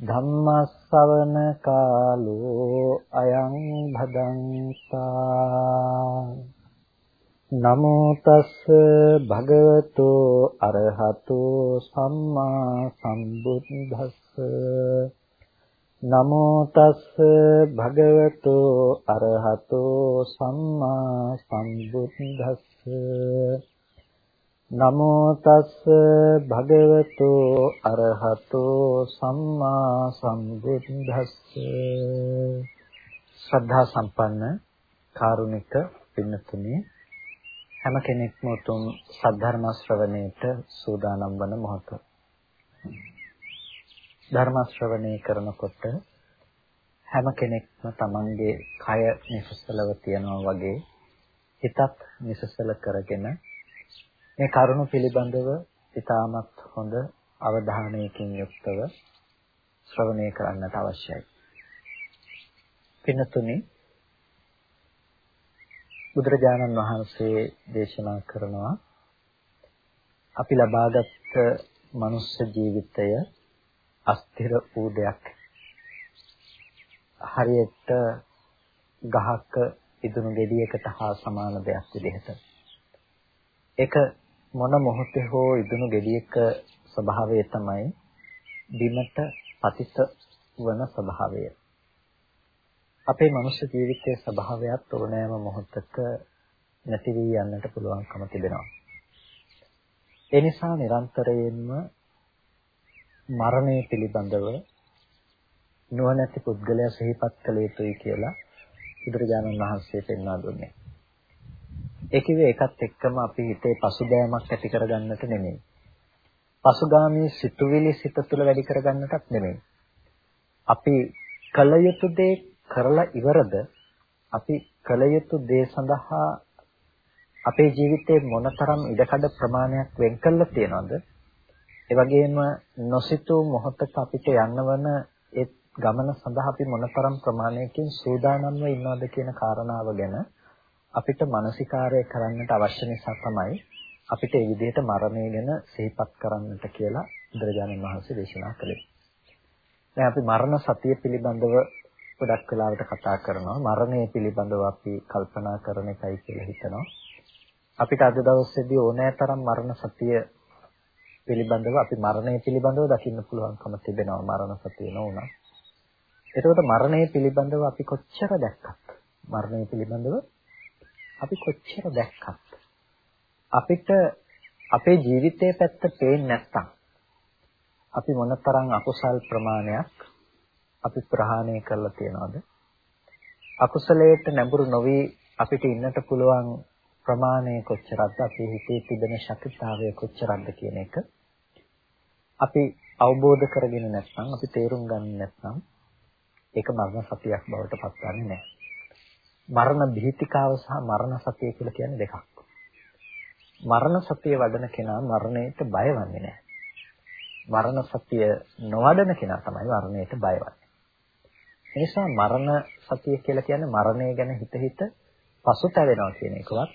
ධම්මස්සවන කාලෝ අයං භදංතා නමෝ තස් භගවතෝ අරහතෝ සම්මා සම්බුද්දස්ස. නමෝ තස් භගවතෝ අරහතෝ සම්මා සම්බුද්දස්ස. නමෝ තස් භගවතෝ අරහතෝ සම්මා සම්බුද්දස්ස. ශ්‍රද්ධා සම්පන්න කාරුණික පින්නතුනි හැම කෙනෙක්ම උතුම් සද්ධර්ම ශ්‍රවණයට සූදානම් වන මොහොත. ධර්ම ශ්‍රවණය කරනකොට හැම කෙනෙක්ම තමන්ගේ කය නිසසලව තියනවා වගේ හිතත් නිසසල කරගෙන මේ කරුණ පිළිබඳව ඉතාමත් හොඳ අවධානයකින් යුක්තව ශ්‍රවණය කරන්නට අවශ්‍යයි. පින්නතුනි බුදුරජාණන් වහන්සේ දේශනා කරනවා අපි ලබාගත් මනුස්ස ජීවිතය අස්තිර වූ දෙයක්. හරියට ගහක ඉදුණු ගෙඩියකට හා සමාන දෙයක් විදිහට. ඒක මොන මොහොතේ හෝ ඉදුණු ගෙඩියක ස්වභාවය තමයි බිමට පතිත වන ස්වභාවය. අපේ මනුෂ්‍ය ජීවිතයේ ස්වභාවයත් ඕනෑම මොහොතක නැති වී යන්නට පුළුවන්කම තිබෙනවා. ඒ නිසා නිරන්තරයෙන්ම මරණය පිළිබඳව නුවණැති පුද්ගලයා සිහිපත් කළ යුතුයි කියලා බුදුරජාණන් වහන්සේ පෙන්වා දුන්නේ. ඒ කිව්වේ ඒකත් එක්කම අපි හිතේ පසුබෑමක් ඇති කරගන්නට නෙමෙයි. පසුගාමී සිතුවිලි සිත තුළ වැඩි කරගන්නටත් නෙමෙයි. අපි කල යුතු දේ කරලා ඉවරද අපි කල යුතු දේ සඳහා අපේ ජීවිතේ මොනතරම් ඉඩකඩ ප්‍රමාණයක් වෙන් කළා තියනවද ඒ වගේම නොසිතූ මොහොතක අපිට යන්නවන ඒ ගමන සඳහා අපි මොනතරම් ප්‍රමාණයකින් සූදානම්ව ඉන්නවද කියන කාරණාව ගැන අපිට මානසිකාරය කරන්නට අවශ්‍ය නිසා තමයි අපිට මේ විදිහට මරණය ගැන සිහිපත් කරන්නට කියලා බුදුරජාණන් වහන්සේ දේශනා කළේ. දැන් අපි මරණ සතිය පිළිබඳව ගොඩක් වෙලාවට කතා කරනවා. මරණය පිළිබඳව අපි කල්පනා කරන එකයි කියලා හිතනවා. අපිට අද දවසේදී ඕනෑතරම් මරණ සතිය පිළිබඳව අපි මරණය පිළිබඳව දකින්න පුළුවන්කම තිබෙනවා මරණ සතිය නොඋනා. එතකොට මරණය පිළිබඳව අපි කොච්චර දැක්කත් මරණය පිළිබඳව අපි කොච්චර දැක්කත් අපිට අපේ ජීවිතයේ පැත්ත පේන්නේ නැත්තම් අපි මොනතරම් අකුසල් ප්‍රමාණයක් අපි ප්‍රහාණය කරලා තියනවද අකුසලයට නැඹුරු නොවි අපිට ඉන්නට පුළුවන් ප්‍රමාණය කොච්චරද අපේ හිතේ තිබෙන ශක්තිතාවය කොච්චරද කියන එක අපි අවබෝධ කරගෙන නැත්නම් අපි තේරුම් ගන්නේ නැත්නම් ඒක මරණ සතියක් බවට පත්වන්නේ නැහැ. මරණ භීතිකාව සහ මරණ සතිය කියලා කියන්නේ දෙකක්. මරණ සතිය වඩන කෙනා මරණයට බයවන්නේ නැහැ. මරණ සතිය නොවඩන කෙනා තමයි මරණයට බයවන්නේ. ඒ නිසා මරණ සතිය කියලා කියන්නේ මරණය ගැන හිත හිත පසුතැවෙනවා කියන එකවත්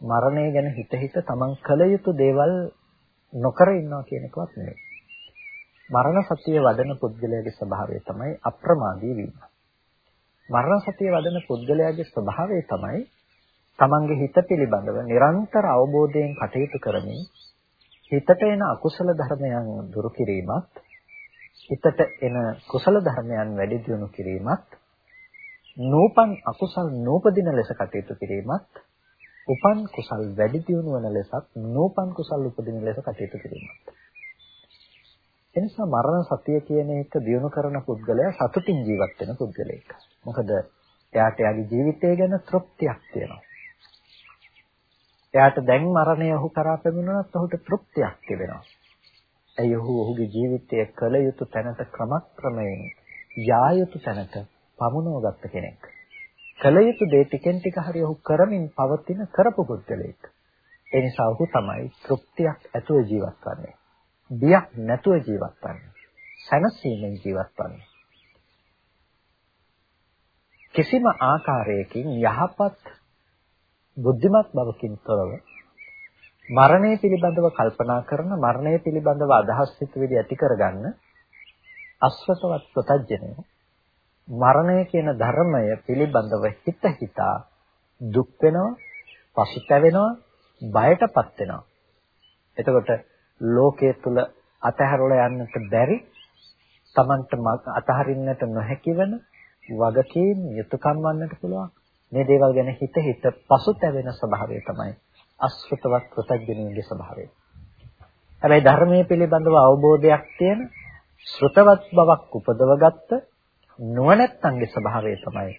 මරණය ගැන හිත හිත තමන් කළ යුතු දේවල් නොකර ඉන්නවා කියන එකවත් නෙවෙයි. මරණ සතිය වඩන පුද්ගලයාගේ ස්වභාවය තමයි අප්‍රමාදී වීම. මරණ සතිය වඩන පුද්ගලයාගේ ස්වභාවය තමයි තමන්ගේ හිත පිළිබඳව නිරන්තර අවබෝධයෙන් කටයුතු කරමින් හිතට එන අකුසල ධර්මයන් දුරු කිරීමත් හිතට එන කුසල ධර්මයන් වැඩි දියුණු කිරීමත් නූපන් අකුසල් නූපදින ලෙස කටයුතු කිරීමත් උපන් කුසල් වැඩි දියුණු වන ලෙසත් නූපන් කුසල් උපදින ලෙස කටයුතු කිරීමත්. එනිසා මරණ සතිය කියන එක දිනු කරන පුද්ගලයා සතුටින් ජීවත් වෙන පුද්ගලයෙක්. මොකද එයාට එයාගේ ජීවිතය ගැන තෘප්තියක් තියෙනවා. එයාට දැන් මරණය ඔහු කරා පැමිණුණත් ඔහුට තෘප්තියක් තිබෙනවා. ඇයි ඔහු ඔහුගේ ජීවිතය කළ යුතු තැනට ක්‍රමක්‍රමයෙන් යා යුතු තැනට පමුණවගත්ත කෙනෙක්. කළ යුතු දේ ටිකෙන් ටික හරි ඔහු කරමින් පවතින කරපු පුද්ගලෙක්. ඒ නිසා ඔහු තමයි තෘප්තියක් ඇතුව ජීවත් වන්නේ. බියක් නැතුව ජීවත් වන්නේ. සැනසීමෙන් ජීවත් වන්නේ. කිසිම ආකාරයකින් යහපත් බුද්ධිමත් බවකින් තොරව මරණය පිළිබඳව කල්පනා කරන මරණය පිළිබඳව අදහස් සිතුවිලි ඇති කරගන්න අස්වතවත් ප්‍රතජනය මරණය කියන ධර්මය පිළිබඳව හිත හිතා දුක් වෙනවා පසුතැවෙනවා බයටපත් වෙනවා එතකොට ලෝකයේ තුල අතහැරලා යන්නට බැරි Tamanට අතහරින්නට නොහැකි වෙන වගකීම් යුතුයකම් වන්නට පුළුවන් මේ දේවල් ගැන හිත හිත පසුතැවෙන ස්වභාවය තමයි අසෘතවත් කෘතඥයන්ගේ ස්වභාවය. හැබැයි ධර්මයේ පිළිබඳව අවබෝධයක් තියෙන ශ්‍රුතවත් බවක් උපදවගත්ත නුවණැත්තන්ගේ ස්වභාවය තමයි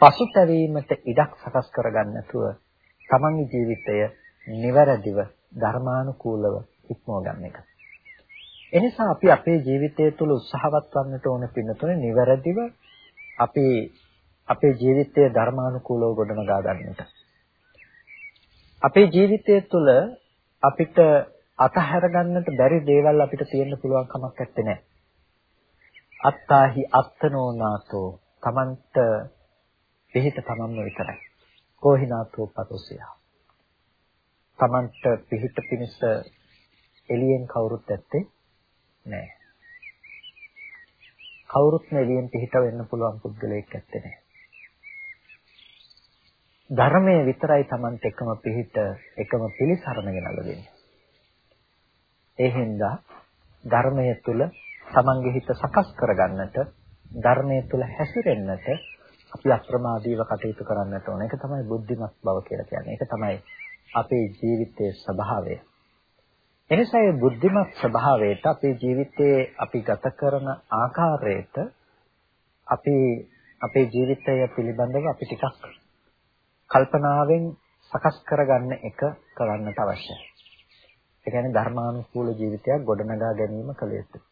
පසුතැවීමට ඉඩක් සකස් කරගන්න නැතුව තමන්ගේ ජීවිතය නිවැරදිව ධර්මානුකූලව ඉක්මව ගන්න එක. එනිසා අපි අපේ ජීවිතය තුළ උත්සාහවත් වන්නට ඕන පින්නතුනේ නිවැරදිව අපි අපේ ජීවිතය ධර්මානුකූලව ගොඩනගා ගන්නට. අපේ ජීවිතය තුළ අපිට අතහැර ගන්නට බැරි දේවල් අපිට තියෙන්න පුළුවන් කමක් නැත්තේ. අත්තාහි අත්තනෝනාතෝ තමන්ට පිහිට තමන්ම විතරයි. කෝහිනාතෝ පතොසිය. තමන්ට පිහිට පිණිස එළියෙන් කවුරුත් ඇත්තේ නැහැ. කවුරුත් එළියෙන් පිහිට වෙන්න පුළුවන් පුද්ගලයෙක් ඇත්තේ නැහැ. ධර්මයේ විතරයි Tamante එකම පිහිට එකම පිළිසරණ ගෙනල්ලා දෙන්නේ. ඒ හින්දා ධර්මයේ තුල Tamange හිත සකස් කරගන්නට ධර්මයේ තුල හැසිරෙන්නට අපි අප්‍රමාදීව කටයුතු කරන්නට ඕන. ඒක තමයි බුද්ධිමත් බව කියලා කියන්නේ. ඒක තමයි අපේ ජීවිතයේ ස්වභාවය. එනිසා මේ බුද්ධිමත් ස්වභාවයට අපේ ජීවිතයේ අපි ගත කරන ආකාරයට අපි අපේ ජීවිතය පිළිබඳව අපි ටිකක් කල්පනාවෙන් සකස් කරගන්න එක කරන්නට අවශ්‍යයි. ඒ කියන්නේ ධර්මානුකූල ජීවිතයක් ගොඩනගා ගැනීම කළ යුතුයි.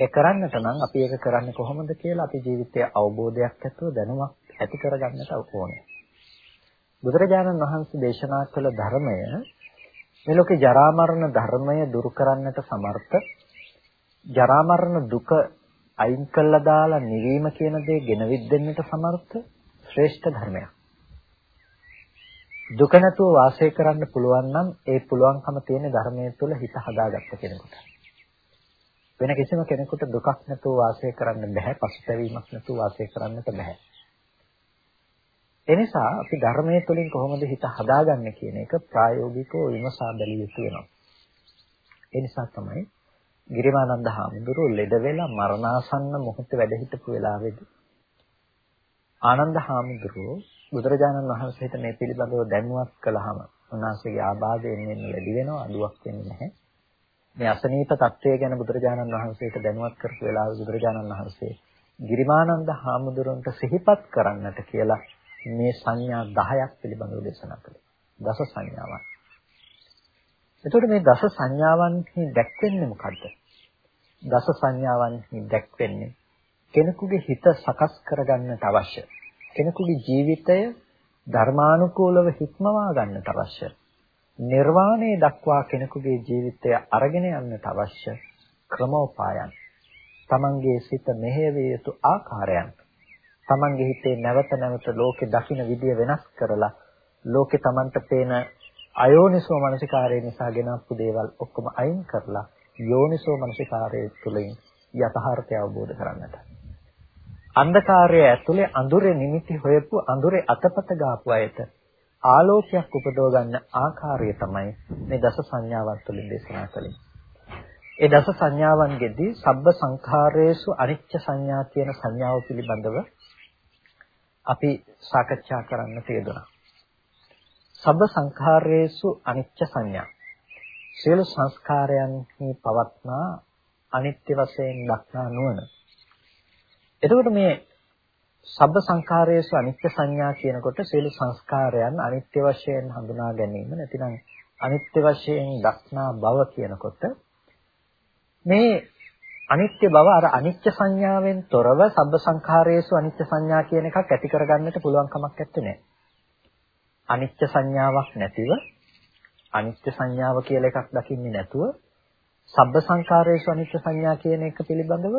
ඒ කරන්නට නම් අපි ඒක කරන්නේ කොහොමද කියලා අපි ජීවිතයේ අවබෝධයක් ඇතුව දැනුමක් ඇති කරගන්නට ඕනේ. බුදුරජාණන් වහන්සේ දේශනා කළ ධර්මය මේ ලෝකේ ජරා මරණ ධර්මය දුරු කරන්නට සමර්ථ ජරා මරණ දුක අයින් කළා දාලා නිවීම කියන දේ ගෙනවිත් දෙන්නට සමර්ථ ශ්‍රේෂ්ඨ ධර්මයක්. දුක නැතුව වාසය කරන්න පුළුවන් නම් ඒ පුළුවන්කම තියෙන ධර්මයේ තුල හිත හදාගත්ත කෙනෙකුට. වෙන කිසිම කෙනෙකුට දුකක් නැතුව වාසය කරන්න බෑ, පසුතැවීමක් නැතුව වාසය කරන්නට බෑ. එනිසා අපි ධර්මයේ තුලින් කොහොමද හිත හදාගන්නේ කියන එක ප්‍රායෝගිකව විමසා බැලිය යුතු වෙනවා. ඒ නිසා තමයි ගිරිමානන්ද හාමුදුරුවෝ ලෙඩ වෙලා මරණාසන්න මොහොතේ වැඩ හිටපු වෙලාවේදී ආනන්ද හාමුදුරුවෝ බුදුරජාණන් වහන්සේට මේ පිළිබඳව දැනුවත් කළාම උන්වහන්සේගේ ආබාධයෙන් මෙන්න වැඩි වෙනවා අඩුවක් වෙන්නේ නැහැ. මේ අසනීප தත්වය ගැන බුදුරජාණන් වහන්සේට දැනුවත් කරපු වෙලාවේ බුදුරජාණන් වහන්සේ ගිරිමානන්ද හාමුදුරන්ට සිහිපත් කරන්නට කියලා මේ සංඥා 10ක් පිළිබඳව දේශනා කළේ. දස සංඥාවන්. එතකොට මේ දස සංඥාවන්හි දැක්වෙන්නේ මොකද්ද? දස සංඥාවන්හි දැක්වෙන්නේ කෙනෙකුගේ හිත සකස් කරගන්නට අවශ්‍ය කෙනෙකුගේ ජීවිතය ධර්මානුකූලව හික්මවා ගන්නට අවශ්‍ය. නිර්වාණය දක්වා කෙනෙකුගේ ජීවිතය අරගෙන යන්නට අවශ්‍ය ක්‍රමෝපායන්. තමන්ගේ සිත මෙහෙවිය යුතු ආකාරයන්. තමන්ගේ හිතේ නැවත නැවත ලෝකෙ දකින්න විදිය වෙනස් කරලා ලෝකෙ තමන්ට පේන අයෝනිසෝ මනසිකාරය නිසා ගෙනපු දේවල් ඔක්කොම අයින් කරලා යෝනිසෝ මනසිකාරය තුළින් යථාර්ථය අවබෝධ කරගන්නට. අන්ධකාරය ඇතුලේ අඳුරේ නිමිති හොයපු අඳුරේ අතපත ගාපු අයට ආලෝකයක් උපදව ගන්න ආකාරය තමයි මේ දස සංඥාවන් තුළින් දේශනා කළේ. ඒ දස සංඥාවන්ගෙදී සබ්බ සංඛාරයේසු අනිච්ච සංඥා කියන සංඥාව පිළිබඳව අපි සාකච්ඡා කරන්න තියදුනා. සබ්බ සංඛාරයේසු අනිච්ච සංඥා. සියලු සංස්කාරයන්හි පවත්නා අනිත්‍ය වශයෙන් දක්නා නුවණ එතකොට මේ සබ්බ සංඛාරයේසු අනිත්‍ය සංඥා කියනකොට සියලු සංස්කාරයන් අනිත්‍ය වශයෙන් හඳුනා ගැනීම නැතිනම් අනිත්‍ය වශයෙන් දක්නා බව කියනකොට මේ අනිත්‍ය බව අර අනිත්‍ය සංඥාවෙන් තොරව සබ්බ සංඛාරයේසු අනිත්‍ය සංඥා කියන එකක් ඇති කරගන්නට පුළුවන් කමක් නැත්තේ. අනිත්‍ය සංඥාවක් නැතිව අනිත්‍ය සංඥාව කියලා එකක් දකින්නේ නැතුව සබ්බ සංඛාරයේසු අනිත්‍ය සංඥා කියන එක පිළිබඳව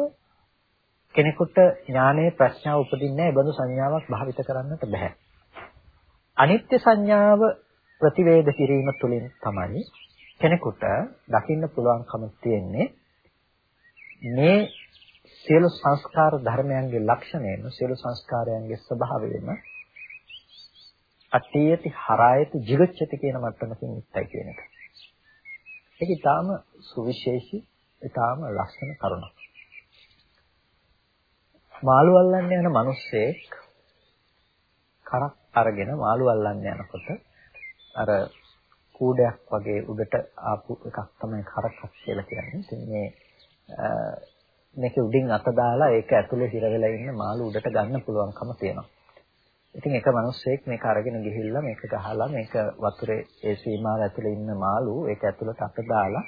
කෙනෙකුට ඥානයේ ප්‍රශ්නාව උපදින්නේ නැහැ. ඒ බඳු සංඥාවක් භාවිත කරන්නට බෑ. අනිත්‍ය සංඥාව ප්‍රතිවේද කිරීම තුළින් තමයි කෙනෙකුට දකින්න පුළුවන්කම තියෙන්නේ මේ සියලු සංස්කාර ධර්මයන්ගේ ලක්ෂණයම සියලු සංස්කාරයන්ගේ ස්වභාවයම අට්ඨියති හරායති jigacchati කියන මට්ටමකින් ඉත්තයි කියන එක. ඒක ඊටාම සුවිශේෂී ඊටාම ලස්සන කරුණක්. මාළු අල්ලන්න යන මිනිස්සෙක් කරක් අරගෙන මාළු අල්ලන්න යනකොට අර කූඩයක් වගේ උඩට ආපු එකක් තමයි කරකක් කියලා කියන්නේ. ඉතින් මේ මේක උඩින් අත දාලා ඒක ඇතුලේ හිර වෙලා ඉන්න මාළු උඩට ගන්න පුළුවන්කම තියෙනවා. ඉතින් එක මිනිස්සෙක් මේක අරගෙන ගිහිල්ලා මේක ගහලා මේක වතුරේ ඒ සීමාව ඇතුලේ ඉන්න මාළු ඒක ඇතුලට අත දාලා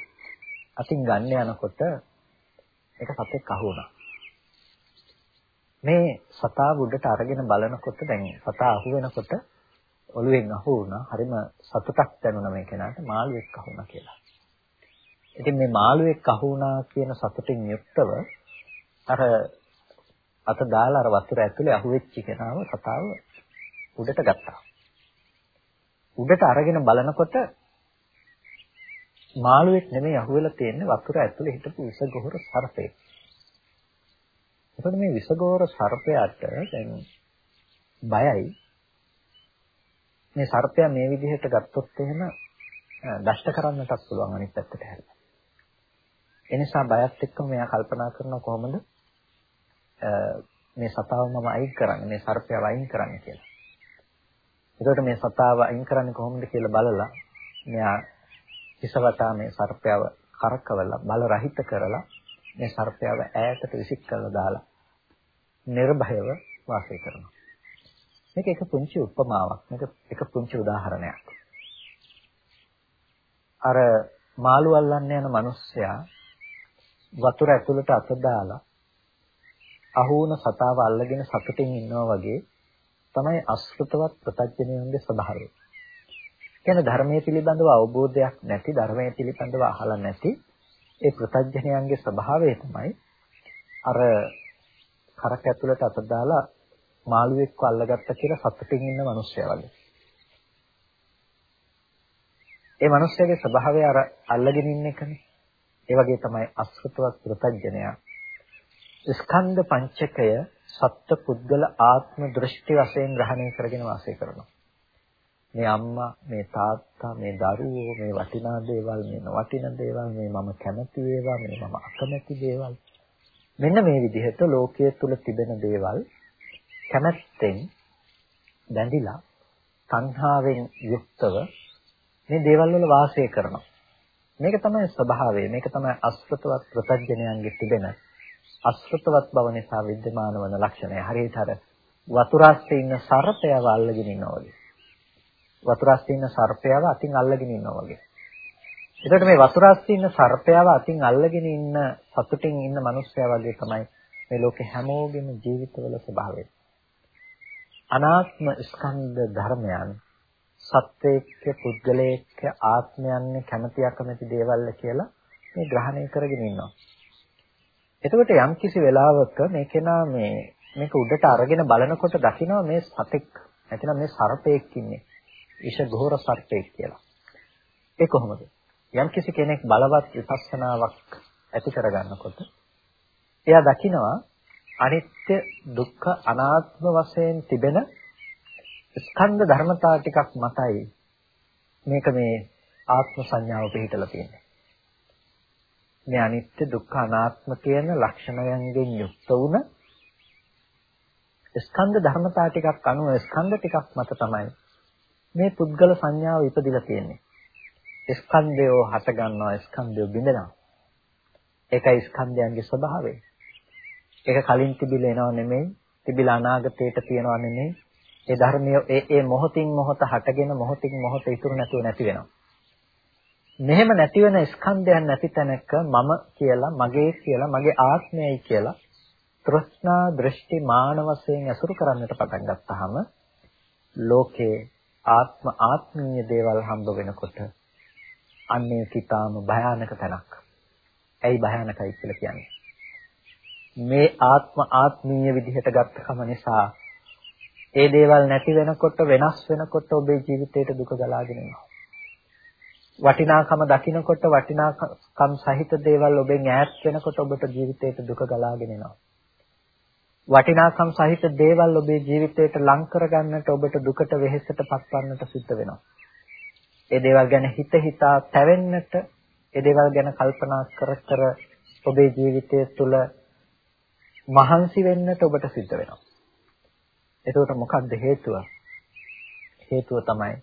අතින් ගන්න යනකොට ඒක සතෙක් අහු වුණා. මේ සතා උඩට අරගෙන බලනකොට දැන් සතා අහු වෙනකොට ඔළුවෙන් අහු වුණා. හරිම සතුටක් දැනුණා මේ කෙනාට මාළුවෙක් අහු වුණා කියලා. ඉතින් මේ මාළුවෙක් අහු වුණා කියන සතුටින් යුක්තව අර අත දාලා අර වතුර ඇතුලේ අහුවෙච්ච කෙනාව සතාව උඩට ගත්තා. උඩට අරගෙන බලනකොට මාළුවෙක් නෙමෙයි අහුවෙලා තියෙන්නේ වතුර ඇතුලේ හිටපු විසගොහර සර්පෙක්. එතකොට මේ විසගොහර සර්පයාට දැන් බයයි. මේ සර්පයා මේ විදිහට ගත්තොත් එහෙම දෂ්ට කරන්නටත් පුළුවන් අනිත් පැත්තට හැරිලා. එනිසා බයත් එක්කම මෙයා කල්පනා කරනවා කොහොමද මේ සතාව මම අයින් කරන්නේ මේ සර්පයව අයින් කරන්නේ කියලා. එතකොට මේ සතාව අයින් කරන්නේ කොහොමද කියලා බලලා මෙයා හිසවතා මේ සර්පයව කරකවලා බල රහිත කරලා මේ සර්පයව ඈතට විසික් කරලා දාලා නිර්භයව වාසය කරනවා. මේක එක පුංචි උපමාවක්. මේක එක පුංචි උදාහරණයක්. අර මාළු අල්ලන්න යන මිනිස්සයා වතුර ඇතුළට අත දාලා අහු වුණ සතාව අල්ලගෙන සතුටින් ඉන්නවා වගේ තමයි අසෘතවත් ප්‍රත්‍යඥයන්ගේ ස්වභාවය. කියන්නේ ධර්මයේ පිළිබඳව අවබෝධයක් නැති ධර්මයේ පිළිබඳව අහලා නැති ඒ ප්‍රත්‍යඥයන්ගේ ස්වභාවය තමයි අර කරක ඇතුළට අත දාලා මාළුවෙක්ව අල්ලගත්ත කියලා සතුටින් ඉන්න මිනිස්සයා වගේ. ඒ මිනිස්සයාගේ ස්වභාවය අර අල්ලගෙන ඉන්න එකනේ. ඒ වගේ තමයි අසෘතවත් ප්‍රත්‍යඥයා. ස්කන්ධ පංචකය සත්ත්ව පුද්ගල ආත්ම දෘෂ්ටි වශයෙන් ග්‍රහණය කරගෙන වාසය කරනවා. මේ අම්මා, මේ තාත්තා, මේ දරුවෝ, මේ වටිනා දේවල්, මේ නොවටින දේවල්, මේ මම කැමති ඒවා, මේ මම අකමැති දේවල්. මෙන්න මේ විදිහට ලෝකයේ තුල තිබෙන දේවල් කැමැත්තෙන් බැඳිලා තණ්හාවෙන් යුක්තව මේ දේවල් වල වාසය කරනවා. මේක තමයි ස්වභාවය. මේක තමයි අස්ෘතවත් ප්‍රත්‍යඥයන්ගේ තිබෙන අස්ෘතවත් බව නිසා विद्यमान වන ලක්ෂණය. හරියට අර වතුරාස්සේ ඉන්න සර්පයව අල්ලගෙන ඉන්නවා වගේ. වතුරාස්සේ ඉන්න සර්පයව අතින් අල්ලගෙන ඉන්නවා වගේ. එතකොට මේ වතුරාස්සේ ඉන්න සර්පයව අතින් අල්ලගෙන ඉන්න සතුටින් ඉන්න මිනිස්සයා වගේ තමයි මේ ලෝකේ හැමෝගෙම ජීවිතවල ස්වභාවය. අනාත්ම ස්කන්ධ ධර්මයන් සත්වයක පුද්ගලයක ආත්මයන් කැමැති අකමැති දේවල් කියලා මේ ග්‍රහණය කරගෙන ඉන්නවා. එතකොට යම් කිසි වෙලාවක මේ කෙනා මේ මේක උඩට අරගෙන බලනකොට දකිනවා මේ සතෙක් නැතිනම් මේ සර්පෙක් ඉන්නේ. විෂ ගෝර සර්පෙක් කියලා. ඒ කොහොමද? යම් කිසි කෙනෙක් බලවත් විපස්සනාවක් ඇති කරගන්නකොට එයා දකිනවා අනිත්‍ය දුක්ඛ අනාත්ම වශයෙන් තිබෙන ස්කන්ධ ධර්මතා ටිකක් මතයි මේක මේ ආත්ම සංඥාව පිළිතලා තියෙන්නේ. මේ අනිත්‍ය දුක්ඛ අනාත්ම කියන ලක්ෂණයන්ගෙන් යුක්ත වුණ ස්කන්ධ ධර්මතා ටිකක් අනුව ස්කන්ධ ටිකක් මත තමයි මේ පුද්ගල සංඥාව ඉපදිලා තියෙන්නේ. ස්කන්ධයෝ හට ගන්නවා ස්කන්ධයෝ බිඳෙනවා. ඒකයි ස්කන්ධයන්ගේ ස්වභාවය. ඒක කලින් තිබිලා එනව නෙමෙයි, තිබිලා අනාගතයට තියනව නෙමෙයි. ඒ ධර්මය ඒ ඒ මොහොතින් මොහොත හටගෙන මොහොතින් මොහොත ඉතුරු නැතුව නැති වෙනවා. මෙහෙම නැති වෙන ස්කන්ධයන් නැති තැනක මම කියලා මගේ කියලා මගේ ආත්මයයි කියලා තෘෂ්ණා දෘෂ්ටි මාන වශයෙන් අසුරු කරන්නට පටන් ගත්තාම ලෝකේ ආත්ම ආත්මීය දේවල් හම්බ වෙනකොට අන්නේ කිතාම භයානක තැනක්. ඇයි භයානකයි කියලා කියන්නේ? මේ ආත්ම ආත්මීය විදිහට ගත්තකම නිසා ඒ දේවල් නැති වෙනකොට වෙනස් වෙනකොට ඔබේ ජීවිතයට දුක ගලාගෙන එනවා. වටිනාකම දකිනකොට වටිනාකම් සහිත දේවල් ඔබෙන් ඈත් වෙනකොට ඔබට ජීවිතයට දුක ගලාගෙන එනවා. වටිනාකම් සහිත දේවල් ඔබේ ජීවිතයට ලං කරගන්නට ඔබට දුකට වෙහෙසට පත්වන්නට සිද්ධ වෙනවා. ඒ දේවල් ගැන හිත හිතා තැවෙන්නට, ඒ දේවල් ගැන කල්පනා කර කර ඔබේ ජීවිතය තුළ මහන්සි වෙන්නට ඔබට සිද්ධ වෙනවා. එතකොට මොකක්ද හේතුව? හේතුව තමයි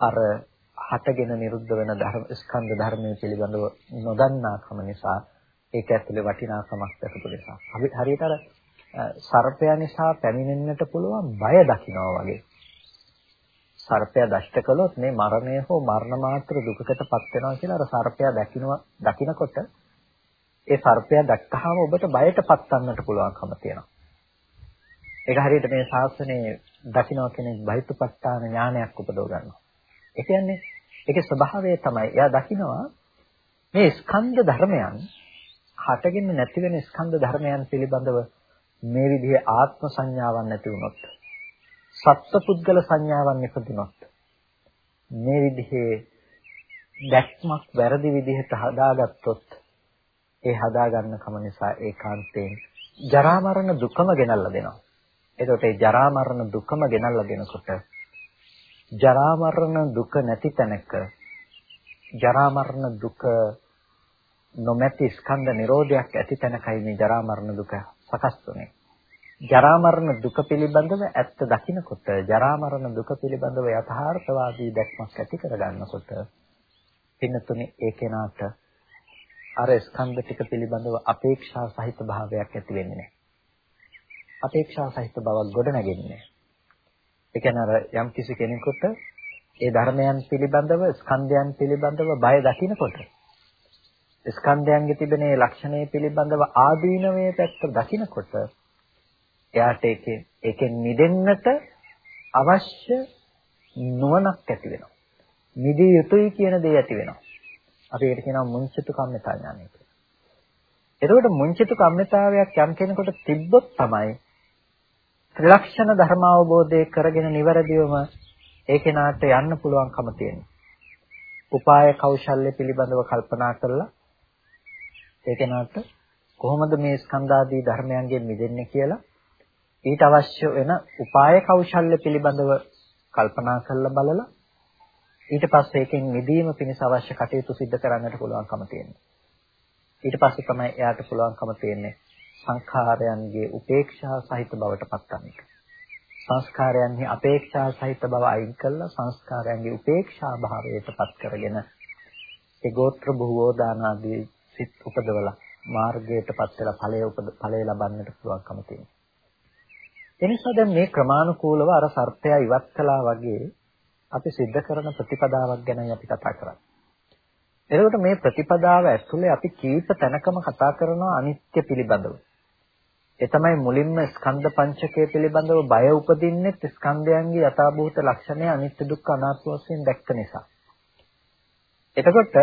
අර හටගෙන නිරුද්ධ වෙන ධර්ම ස්කන්ධ ධර්මයේ පිළිබඳව නොදන්නාකම නිසා ඒක ඇතුලේ වටිනාකමක් දැකපු නිසා. හරියට අර සර්පයා නිසා පැමිණෙන්නට පුළුවන් බය දකින්නවා වගේ. සර්පයා දෂ්ට කළොත් මේ මරණය හෝ මරණ මාත්‍ර දුකකටපත් වෙනවා කියලා අර සර්පයා දකින්නවා දකින්නකොට ඒ සර්පයා දැක්කහම ඔබට බයටපත් වන්නට පුළුවන්කම තියෙනවා. ඒක හරියට මේ ශාස්ත්‍රයේ දකින්න කෙනෙක් බයිතුපත්තාන ඥානයක් උපදව ගන්නවා. ඒ කියන්නේ ඒකේ ස්වභාවය තමයි එයා දකිනවා මේ ස්කන්ධ ධර්මයන් හටගෙන නැති වෙන ස්කන්ධ ධර්මයන් පිළිබඳව මේ විදිහේ ආත්ම සංඥාවක් නැති වුණොත් සත්පුද්ගල සංඥාවක් ඉපදුනොත් මේ විදිහේ දැක්මක් වැරදි විදිහට හදාගත්තොත් ඒ හදාගන්න කම නිසා ඒකාන්තයෙන් ජරා මරණ දුකම ගෙනල්ලා දෙනවා. එතකොට ඒ ජරා මරණ දුකම ගෙනල්ලා දෙනකොට ජරා මරණ දුක නැති තැනක ජරා මරණ දුක නොමැති ස්කන්ධ නිරෝධයක් ඇති තැනකයි මේ ජරා මරණ දුක සකස් වෙන්නේ. ජරා මරණ දුක පිළිබඳව ඇත්ත දකිනකොට ජරා මරණ දුක පිළිබඳව යථාර්ථවාදී දැක්මක් ඇති කරගන්නකොට පින්නතුනේ ඒ කෙනාට අර ස්කන්ධ ටික පිළිබඳව අපේක්ෂා සහිත භාවයක් ඇති වෙන්නේ නැහැ. අපේක්ෂා සහිත බවක් ගොඩ නැගෙන්නේ නැහැ. ඒ කියන්නේ අර යම් කිසි කෙනෙකුට ඒ ධර්මයන් පිළිබඳව ස්කන්ධයන් පිළිබඳව බය දකිනකොට ස්කන්ධයන්ගේ තිබෙන ඒ ලක්ෂණය පිළිබඳව ආදීනවයේ පැත්ත දකිනකොට එයාට ඒකේ ඒකෙන් මිදෙන්නට අවශ්‍ය නුවණක් ඇති වෙනවා. මිදිය යුතුයි කියන දේ ඇති වෙනවා. අපි ඒකට කියනවා මුංචිතු කම්මිතා ඥානය කියලා. එතකොට මුංචිතු කම්මිතාවයක් යම් කෙනෙකුට තිබ්බොත් තමයි ත්‍රිලක්ෂණ ධර්ම අවබෝධය කරගෙන නිවැරදිවම ඒ කෙනාට යන්න පුළුවන්කම තියෙනවා. උපාය කෞශල්‍ය පිළිබඳව කල්පනා කරලා ඒ කෙනාට කොහොමද මේ ස්කන්ධාදී ධර්මයන්ගෙන් මිදෙන්නේ කියලා ඊට අවශ්‍ය වෙන උපාය කෞශල්‍ය පිළිබඳව කල්පනා කරලා බලලා ඊට පස්සේ ඒකෙන් මිදීම පිණිස අවශ්‍ය කටයුතු සිදු කරන්නට පුළුවන්කම තියෙනවා. ඊට පස්සේ තමයි එයාට පුළුවන්කම තියෙන්නේ සංඛාරයන්ගේ උපේක්ෂා සහිත බවට පත්වන්නට. සංස්කාරයන්හි අපේක්ෂා සහිත බව අයින් කළා සංස්කාරයන්ගේ උපේක්ෂා භාවයට පත් කරගෙන ඒ ගෝත්‍ර භූවෝදාන ආදී සිත් උපදවලා මාර්ගයට පත් වෙලා ඵලය උපද ඵලය ලබන්නට පුළුවන්කම තියෙනවා. එනිසා දැන් මේ ක්‍රමානුකූලව අර සර්පය ඉවත් කළා වගේ අපි සිද්ධ කරන ප්‍රතිපදාවක් ගැනයි අපි කතා කරන්නේ. එතකොට මේ ප්‍රතිපදාව ඇතුලේ අපි කීප තැනකම කතා කරනවා අනිත්‍ය පිළිබඳව. ඒ තමයි මුලින්ම ස්කන්ධ පංචකය පිළිබඳව බය උපදින්නේ ස්කන්ධයන්ගේ යථාභූත ලක්ෂණය අනිත්‍ය දුක්ඛ අනාත්ම වශයෙන් දැක්ක නිසා. එතකොට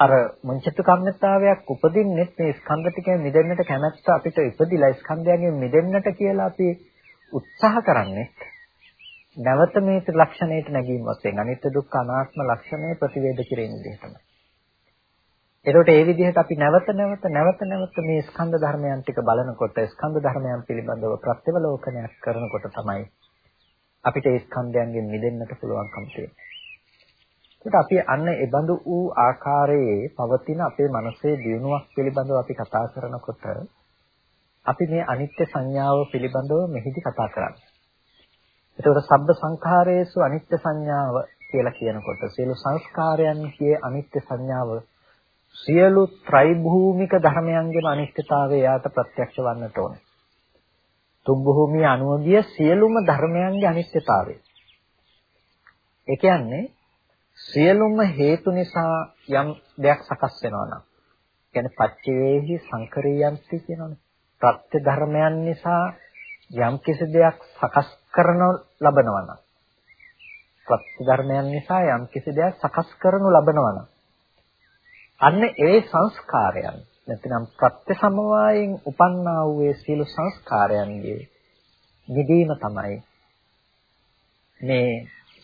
අර මුංචිත කම්මතාවයක් උපදින්නේ මේ ස්කන්ධ ටිකෙන් මිදෙන්නට කැමැත්ත අපිට ඉපදිලා ස්කන්ධයන්ගෙන් මිදෙන්නට කියලා අපි උත්සාහ කරන්නේ නැවත මේ ලක්ෂණයට නැගීම වශයෙන් අනිත්‍ය දුක්ඛ අනාත්ම ලක්ෂණය ප්‍රතිවේද කිරීම විදිහටමයි. එතකොට ඒ විදිහට අපි නැවත නැවත නැවත නැවත මේ ස්කන්ධ ධර්මයන් ටික බලනකොට ස්කන්ධ ධර්මයන් පිළිබඳව ප්‍රත්‍යවලෝකනයක් කරනකොට තමයි අපිට ඒ ස්කන්ධයන්ගෙන් මිදෙන්නට පුළුවන්කම තියෙන්නේ. ඒකට අපි අන්න ඒ බඳු වූ ආකාරයේ පවතින අපේ මනසේ දියුණුවක් පිළිබඳව අපි කතා කරනකොට අපි මේ අනිත්‍ය සංඥාව පිළිබඳව මෙහිදී කතා කරන්නේ. ඒතකොට සබ්බ සංඛාරයේසු අනිත්‍ය සංඥාව කියලා කියනකොට සියලු සංස්කාරයන්ගේ අනිත්‍ය සංඥාව සියලු ත්‍රිභූමික ධර්මයන්ගේම අනිත්‍යතාවය යාට ප්‍රත්‍යක්ෂ වන්නට ඕනේ. තුන් භූමිය අනුවගිය සියලුම ධර්මයන්ගේ අනිත්‍යතාවය. ඒ කියන්නේ සියලුම හේතු නිසා යම් දෙයක් සකස් වෙනවා නම් කියන්නේ පච්චවේහි සංකරියන්ති කියනවනේ. ප්‍රත්‍ය ධර්මයන් නිසා යම් කිසි දෙයක් සකස් කරන ලබනවා නම් ප්‍රත්‍ය ධර්මයන් නිසා යම් කිසි දෙයක් සකස් කරනු ලබනවා නම් අන්න ඒ සංස්කාරයන් නැතිනම් ප්‍රත්‍ය සමவாயෙන් උපන්නා වූ ඒ සියලු සංස්කාරයන්ගේ නිදීම තමයි මේ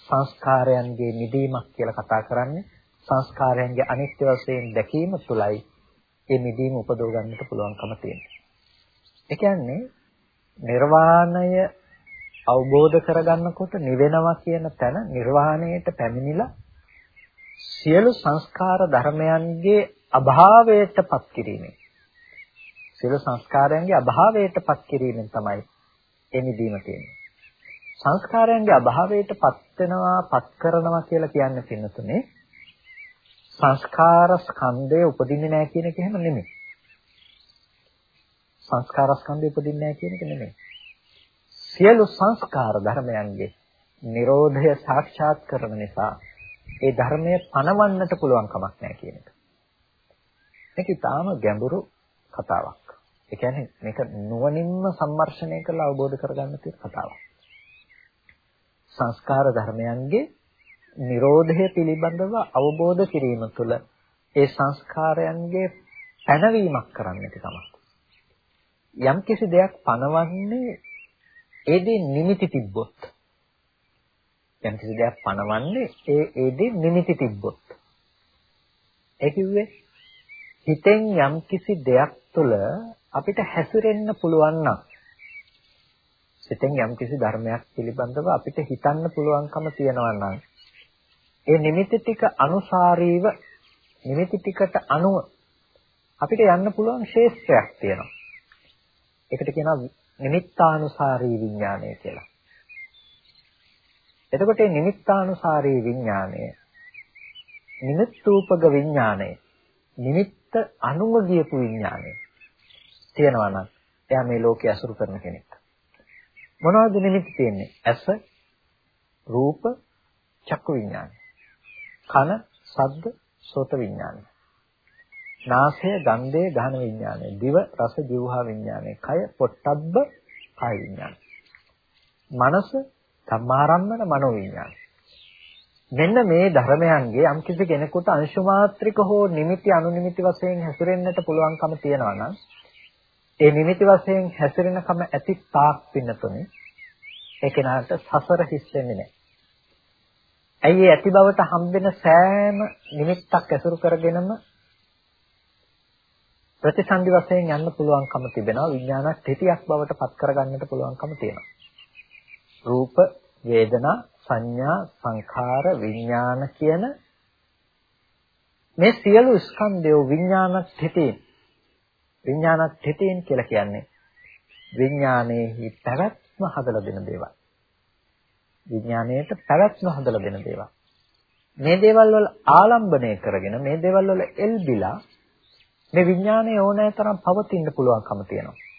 සංස්කාරයන්ගේ නිදීමක් කියලා කතා කරන්නේ සංස්කාරයන්ගේ අනිත්‍ය වශයෙන් දැකීම තුළයි ඒ නිදීම උපදව ගන්නට පුළුවන්කම තියෙන්නේ. ඒ කියන්නේ නිර්වාණය අවබෝධ කරගන්නකොට නිවෙනවා කියන තැන නිර්වාණයට පැමිණිලා සියලු සංස්කාර ධර්මයන්ගේ අභාවයටපත් කිරීමෙන් සියලු සංස්කාරයන්ගේ අභාවයටපත් කිරීමෙන් තමයි ඒ නිදීම තියෙන්නේ. සංස්කාරයන්ගේ අභාවයටපත් වෙනවා, පත් කරනවා කියලා කියන්නේ පින්නතුනේ සංස්කාර ස්කන්ධය උපදින්නේ නැහැ කියන එක එහෙම නෙමෙයි. සංස්කාර ස්කන්ධය උපදින්නේ නැහැ කියන එක නෙමෙයි. සියලු සංස්කාර ධර්මයන්ගේ Nirodhaය සාක්ෂාත් කරන නිසා ඒ ධර්මය පණවන්නට පුළුවන් කමක් නැහැ කියන එක. මේක ඊටාම ගැඹුරු කතාවක්. ඒ කියන්නේ මේක නුවණින්ම සම්මර්ෂණය කරලා අවබෝධ කරගන්න තියෙන කතාවක්. සංස්කාර ධර්මයන්ගේ Nirodhaය පිළිබඳව අවබෝධ කිරීම තුළ ඒ සංස්කාරයන්ගේ පැනවීමක් කරන්නට තමයි. යම් කිසි දෙයක් පනවන්නේ ඒ දේ නිමිති තිබ්බොත්. යම් කිසි දෙයක් පනවන්නේ ඒ ඒ දේ නිමිති තිබ්බොත්. ඒ කිව්වේ හිතෙන් යම් කිසි දෙයක් තුළ අපිට හැසිරෙන්න පුළුවන් නම් සිතෙන් යම් කිසි ධර්මයක් පිළිබඳව අපිට හිතන්න පුළුවන්කම තියෙනවා නම් ඒ නිමිති ටික අනුසාරීව නිමිති ටිකට අනුව අපිට යන්න පුළුවන් ශේෂ්ත්‍රයක් තියෙනවා. ඒකට කියනවා නිමිත්තානුසාරී විඥානය කියලා. එතකොට මේ නිමිත්තානුසාරී විඥානය නිමිත්තූපක විඥානය නිමිත්ත අනුව ගියපු විඥානය තියෙනවා නම් එයා මේ ලෝකේ අසුරු කරන කෙනෙක්. මොනවද නිමිති තියෙන්නේ? ඇස, රූප, චක්කු විඥානය. කන, ශබ්ද, සෝත විඥානය. නාසය, ගන්ධය, ගහන විඥානය. දිව, රස, જીවහා විඥානය. කය, පොට්ටබ්බ, කාය විඥානය. මනස, සම්මාරම්මන මනෝ විඥානය. මෙන්න මේ ධර්මයන්ගේ යම්කිසි කෙනෙකුට අංශු මාත්‍රික හෝ නිමිති අනුනිමිති වශයෙන් හැසිරෙන්නට පුළුවන්කම තියෙනවා නම් ඒ නිමිති වශයෙන් හැසිරෙනකම ඇති තාක් පින්නතුනේ ඒ කෙනාට සසර හිස් වෙන්නේ නැහැ. ඇයි ඒ ඇති බවට හම්බෙන සෑම නිමිත්තක් ඇසුරු කරගෙනම ප්‍රතිසන්දි වශයෙන් යන්න පුළුවන්කම තිබෙනවා විඥානක් තිතියක් බවට පත් කරගන්නට පුළුවන්කම තියෙනවා. රූප, වේදනා, සංඥා, සංඛාර, විඥාන කියන මේ සියලු ස්කන්ධය විඥානක් තිතින් විඥානක් තිතින් කියලා කියන්නේ විඥානයේහි පැවැත්ම හදලා දෙන දේවල්. විඥාණයට පැවැත්ම හදලා දෙන දේවල්. මේ දේවල් වල ආලම්බණය කරගෙන මේ දේවල් වල එල්බිලා මේ විඥානය ඕනෑ තරම් පවතින්න පුළුවන්කම තියෙනවා.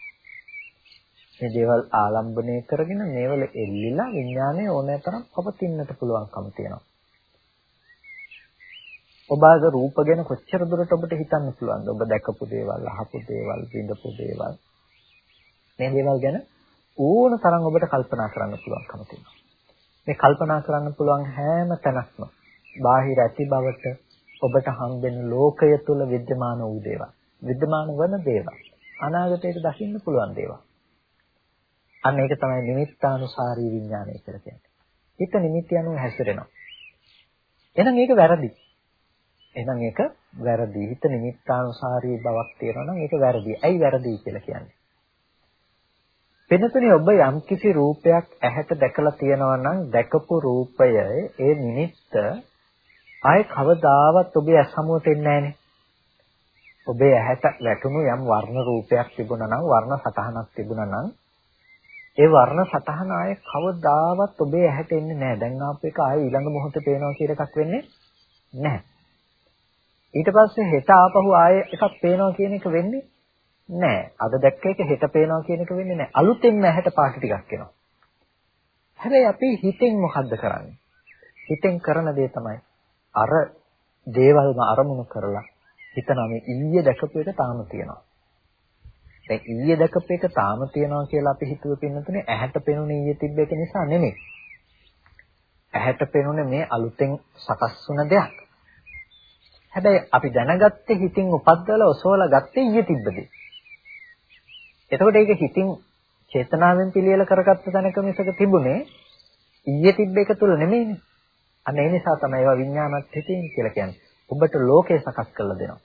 මේ දේවල් ආලම්බණය කරගෙන මේවල එල්ලිලා විඥානය ඕනෑ තරම් පවතින්නට පුළුවන්කම තියෙනවා. ඔබ අද රූප ගැන කොච්චර දුරට ඔබට හිතන්න පුළුවන්ද? ඔබ දැකපු දේවල්, අහපු දේවල්, විඳපු දේවල්. මේ දේවල් ගැන ඕන තරම් ඔබට කල්පනා කරන්න පුළුවන්කම තියෙනවා. මේ කල්පනා කරන්න පුළුවන් හැම තැනක්ම බාහිර ඇති බවට ඔබට හම්බෙන ලෝකය තුල विद्यमान වූ දේවල් विद्यमान වන දේවල් අනාගතයට දකින්න පුළුවන් දේවල් අන්න ඒක තමයි නිමිත්තානුසාරී විඥානය කියලා කියන්නේ. හිත නිමිති අනුව හැසිරෙනවා. එහෙනම් ඒක වැරදි. එහෙනම් ඒක වැරදි. හිත නිමිත්තානුසාරී බවක් තියෙනවා නම් ඒක වැරදි. ඇයි වැරදි කියලා කියන්නේ? වෙනතුනේ ඔබ යම්කිසි රූපයක් ඇහැට දැකලා තියෙනවා නම් දැකපු රූපය ඒ නිමිත්ත ආයේ කවදාවත් ඔබේ ඇස් සමුවට එන්නේ නැහනේ. ඔබේ ඇහැට වැටුණු යම් වර්ණ රූපයක් තිබුණා නම් වර්ණ සටහනක් තිබුණා නම් ඒ වර්ණ සටහන ආයේ කවදාවත් ඔබේ ඇහැට එන්නේ නැහැ. දැන් ආපු එක ආයේ ඊළඟ මොහොතේ පේනවා කියලා එකක් වෙන්නේ නැහැ. ඊට පස්සේ හෙට ආපහු ආයේ එකක් පේනවා කියන එක වෙන්නේ නෑ. අද දැක්ක එක හෙට පේනවා කියන එක වෙන්නේ නෑ. අලුතෙන්ම ඇහැට පාටි ටිකක් එනවා. හැබැයි අපි හිතෙන් මොකද්ද කරන්නේ? හිතෙන් කරන දේ තමයි අර දේවල්ම අරමුණු කරලා හිතනවා මේ ඊයේ දැකපු එක තාම තියෙනවා. දැන් ඊයේ දැකපු එක තාම තියෙනවා කියලා අපි හිතුව පින්නතුනේ ඇහැට පෙනුනේ ඊයේ තිබ්බ එක නිසා නෙමෙයි. ඇහැට පෙනුනේ මේ අලුතෙන් සකස් වුණ දෙයක්. හැබැයි අපි දැනගත්තේ හිතින් උපද්දලා ඔසවලා ගත්තේ ඊයේ තිබ්බදී. එතකොට ඒක හිතින් චේතනාවෙන් පිළියෙල කරගත්ත තැනක මිසක තිබුණේ ඊයේ තිබ්බ එක තුල නෙමෙයිනේ. අන්න ඒ නිසා තමයි ඒවා විඥානත් හිතින් කියලා කියන්නේ. ඔබට ලෝකය සකස් කරලා දෙනවා.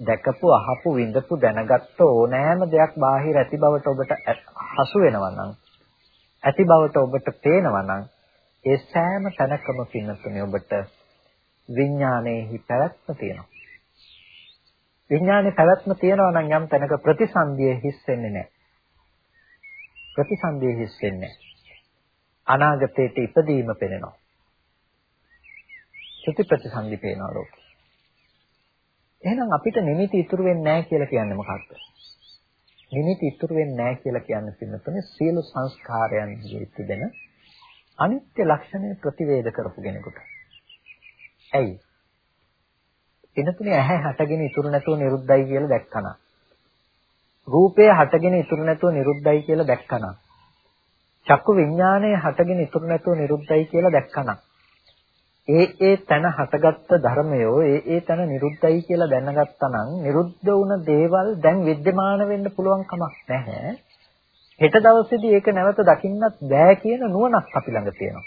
දැකපු අහපු විඳපු දැනගත්ත ඕනෑම දෙයක් බාහිර ඇති බවට ඔබට හසු වෙනවා නම් ඇති බවට ඔබට පේනවා නම් ඒ සෑම තැනකම පින්නතුනේ ඔබට විඥානයේහි පැවැත්ම තියෙනවා. විඥානයේ පැවැත්ම තියෙනවා නම් යම් තැනක ප්‍රතිසන්දිය හිස් වෙන්නේ නැහැ. ප්‍රතිසන්දිය හිස් වෙන්නේ නැහැ. අනාගතයට ඉපදීම පෙනෙනවා. සුති ප්‍රතිසන්දි පේනවා ලෝකේ. එහෙනම් අපිට නිමිති ඉතුරු වෙන්නේ නැහැ කියලා කියන්නේ මොකක්ද? නිමිති ඉතුරු වෙන්නේ නැහැ කියලා කියන්නේ පින්නතුනේ සියලු සංස්කාරයන් ජීවිතෙදෙන අනිත්‍ය ලක්ෂණය ප්‍රතිවේද කරපු කෙනෙකුට. ඇයි? එනතුනේ ඇහැ හටගෙන ඉතුරු නැතුව නිරුද්ධයි කියලා දැක්කනා. රූපය හටගෙන ඉතුරු නැතුව නිරුද්ධයි කියලා දැක්කනා. චක්කු විඥානය හටගෙන ඉතුරු නැතුව නිරුද්ධයි කියලා දැක්කනා. ඒ ඒ තන හටගත්ත ධර්මයෝ ඒ ඒ තන නිරුද්ධයි කියලා දැනගත්තා නම් නිරුද්ධ වුණ දේවල් දැන් विद्यमान වෙන්න පුළුවන් කමක් නැහැ. හෙට දවසේදී ඒක නැවත දකින්නත් බෑ කියන නුවණක් අපි ළඟ තියෙනවා.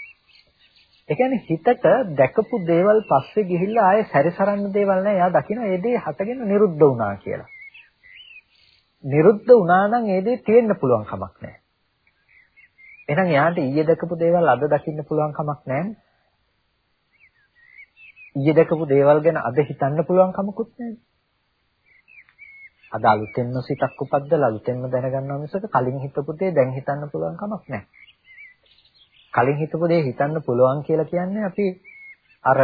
ඒ කියන්නේ හිතට දැකපු දේවල් පස්සේ ගිහිල්ලා ආයේ සැරිසරන්න දේවල් නැහැ. එයා දකින ඒ දේ හටගෙන නිරුද්ධ වුණා කියලා. නිරුද්ධ වුණා නම් ඒ දේ තියෙන්න පුළුවන් කමක් නැහැ. එහෙනම් එයාට ඊයේ දැකපු දේවල් අද දකින්න පුළුවන් කමක් නැහැ. ඊයේ දැකපු දේවල් ගැන අද හිතන්න පුළුවන් කමකුත් නැහැ. අද අලුතෙන්ම සිතක් උපද්දලා අලුතෙන්ම දැනගන්නවා මිසක කලින් හිතපු දේ දැන් හිතන්න පුළුවන් කමක් නැහැ. කලින් හිතපු දේ හිතන්න පුළුවන් කියලා කියන්නේ අපි අර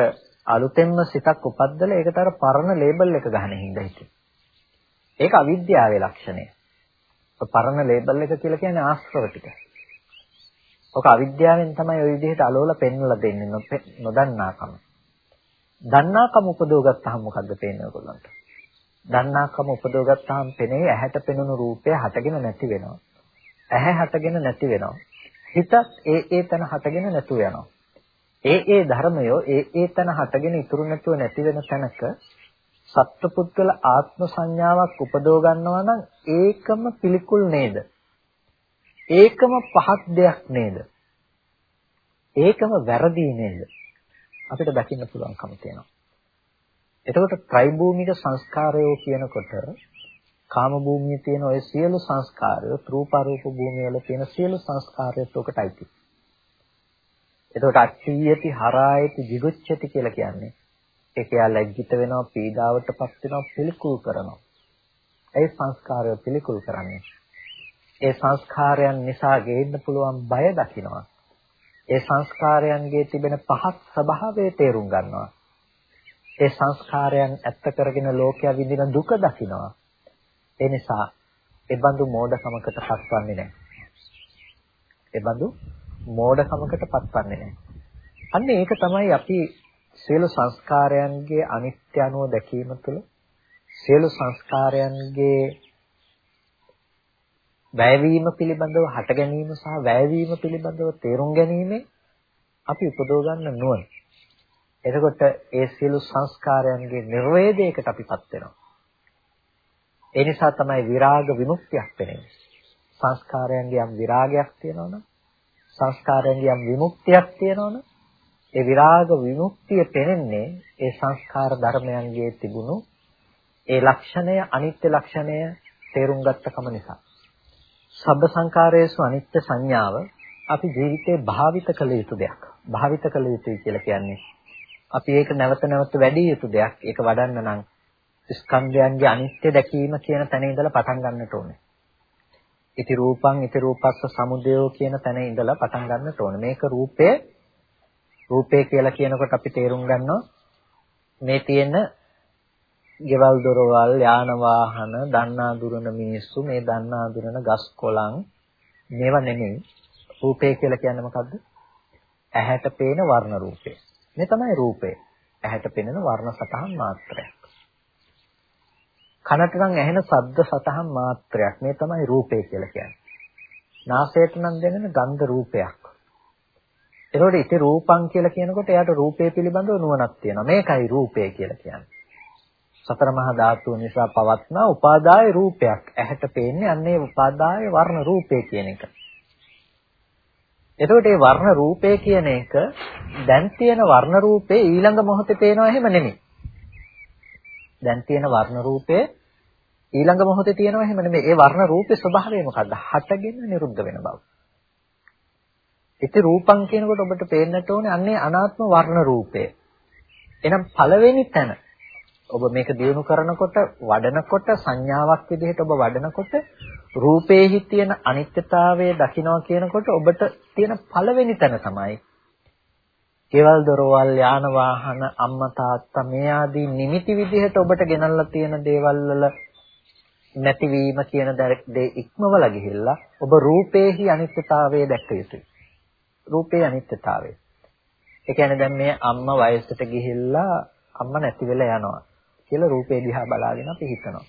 අලුතෙන්ම සිතක් උපද්දලා ඒකට අර පරණ ලේබල් එක ගන්න හින්දා හිතේ. ඒක අවිද්‍යාවේ ලක්ෂණය. පරණ ලේබල් එක කියලා කියන්නේ ආශ්‍රව ටික. ඔක අවිද්‍යාවෙන් තමයි ওই විදිහට අලෝල පෙන්වලා දෙන්නේ නොදන්නාකම. දන්නාකම උපදව ගත්තාම මොකද්ද පේන්නේ ඔයගොල්ලන්ට? දන්නාකම උපදව ගත්තාම පෙනේ ඇහැට පෙනුණු රූපය හටගෙන නැති වෙනවා. ඇහැ හටගෙන නැති වෙනවා. හිතත් ඒ ඒ තැන හටගෙන නැතුව යනවා. ඒ ඒ ධර්මයෝ ඒ ඒ තැන හටගෙන ඉතුරු නැතුව නැති වෙන තැනක සත්පුද්ගල ආත්ම සංඥාවක් උපදව ගන්නවා නම් ඒකම පිළිකුල් නේද? ඒකම පහත් දෙයක් නේද? ඒකම වැරදි නේද? අපිට දකින්න පුළුවන්කම තියෙනවා. එතකොට ත්‍රිභූමික සංස්කාරයෝ කියනකොට කාම භූමියේ තියෙන ඔය සියලු සංස්කාරය, රූපාරූප භූමිය වල තියෙන සියලු සංස්කාරයත් ඔකටයි. එතකොට අච්චියති හරායති jigucchati කියලා කියන්නේ ඒක යා ලැජ්ජිත වෙනවා, පීඩාවටපත් වෙනවා, පිළිකුල් කරනවා. ඒ සංස්කාරය පිළිකුල් කරන්නේ. ඒ සංස්කාරයන් නිසා ගේන්න පුළුවන් බය දකිනවා. ඒ සංස්කාරයන්ගේ තිබෙන පහත් ස්වභාවය තේරුම් ගන්නවා. ඒ සංස්කාරයන් ඇත්ත කරගෙන ලෝකයා විඳින දුක දකිනවා. ඒ නිසා ඒ බඳු මෝඩකමකට පත්වන්නේ නැහැ. ඒ බඳු මෝඩකමකට පත්වන්නේ නැහැ. අන්න ඒක තමයි අපි සියලු සංස්කාරයන්ගේ අනිත්‍ය අනුව දැකීම තුළ සියලු සංස්කාරයන්ගේ වැයවීම පිළිබඳව හට ගැනීම සහ වැයවීම පිළිබඳව තේරුම් ගැනීමෙන් අපි උපදව ගන්න නුවණ. එතකොට ඒ සියලු සංස්කාරයන්ගේ නිර්වේදයකට අපිපත් වෙනවා. ඒ නිසා තමයි විරාග විමුක්තියක් වෙන්නේ. සංස්කාරයන්ගේ යම් විරාගයක් තියෙනවනම් සංස්කාරයන්ගේ යම් විමුක්තියක් තියෙනවනම් ඒ විරාග විමුක්තිය පෙනෙන්නේ ඒ සංස්කාර ධර්මයන්ගේ තිබුණු ඒ ලක්ෂණය අනිත්‍ය ලක්ෂණය තේරුම් ගත්තකම නිසා. සබ්බ සංකාරයේසු අනිත්‍ය සංඥාව අපි ජීවිතේ භාවිත කළ යුතු දෙයක්. භාවිත කළ යුතුයි කියලා කියන්නේ අපි ඒක නැවත නැවත වැඩි යුතු දෙයක්. ඒක වඩන්න නම් ස්කන්ධයන්ගේ අනිත්‍ය දැකීම කියන තැන ඉඳලා පටන් ගන්නට ඕනේ. ඉති රූපං ඉති රූපස්ස සමුදයෝ කියන තැන ඉඳලා පටන් ගන්නට ඕනේ. මේක රූපය රූපය කියලා කියනකොට අපි තේරුම් ගන්නවා මේ තියෙන ගෙවල් දොරවල් යාන වාහන දන්නා දුරන මිනිස්සු මේ දන්නා දුරන ගස් කොළන් මේවා නෙමෙයි රූපය කියලා කියන්නේ මොකද්ද ඇහැට පේන වර්ණ රූපය මේ තමයි රූපය. ඇහැට පෙනෙන වර්ණ සතහන් මාත්‍රයක්. කනට නම් ඇහෙන ශබ්ද සතහන් මාත්‍රයක්. මේ තමයි රූපය කියලා කියන්නේ. නාසයට නම් දැනෙන ගන්ධ රූපයක්. එතකොට ඉති රූපං කියලා කියනකොට එයාට රූපය පිළිබඳව නුවණක් තියෙනවා. මේකයි රූපය කියලා කියන්නේ. සතර මහා ධාතු නිසා පවත්නා උපාදාය රූපයක්. ඇහැට පේන්නේ අන්නේ උපාදාය වර්ණ රූපය කියන එක. එතකොට මේ වර්ණ රූපය කියන එක දැන් තියෙන වර්ණ රූපේ ඊළඟ මොහොතේ පේනවා එහෙම නෙමෙයි. දැන් තියෙන වර්ණ රූපේ ඊළඟ මොහොතේ තියෙනවා එහෙම නෙමෙයි. ඒ වර්ණ රූපේ ස්වභාවය මොකද්ද? හටගෙන නිරුද්ධ වෙන බව. ඉති රූපං කියනකොට ඔබට පේන්නට ඕනේ අන්නේ අනාත්ම වර්ණ රූපය. එහෙනම් පළවෙනි තැන ඔබ මේක දියුණු කරනකොට වඩනකොට සංඥාවක් විදිහට ඔබ වඩනකොට රූපේහි තියෙන අනිත්‍යතාවය දකිනවා කියනකොට ඔබට තියෙන පළවෙනි තැන තමයි කෙවල් දොරවල් යාන වාහන අම්මා තාත්තා මේ ආදී නිමිති විදිහට ඔබට ගෙනල්ලා තියෙන දේවල් වල නැතිවීම කියන දේ ඉක්මවලා ගිහිල්ලා ඔබ රූපේහි අනිත්‍යතාවය දැක්ක යුතුයි. රූපේ අනිත්‍යතාවය. ඒ කියන්නේ දැන් මේ අම්මා වයසට ගිහිල්ලා අම්මා නැති වෙලා යනවා කියලා රූපේ දිහා බලාගෙන අපි හිතනවා.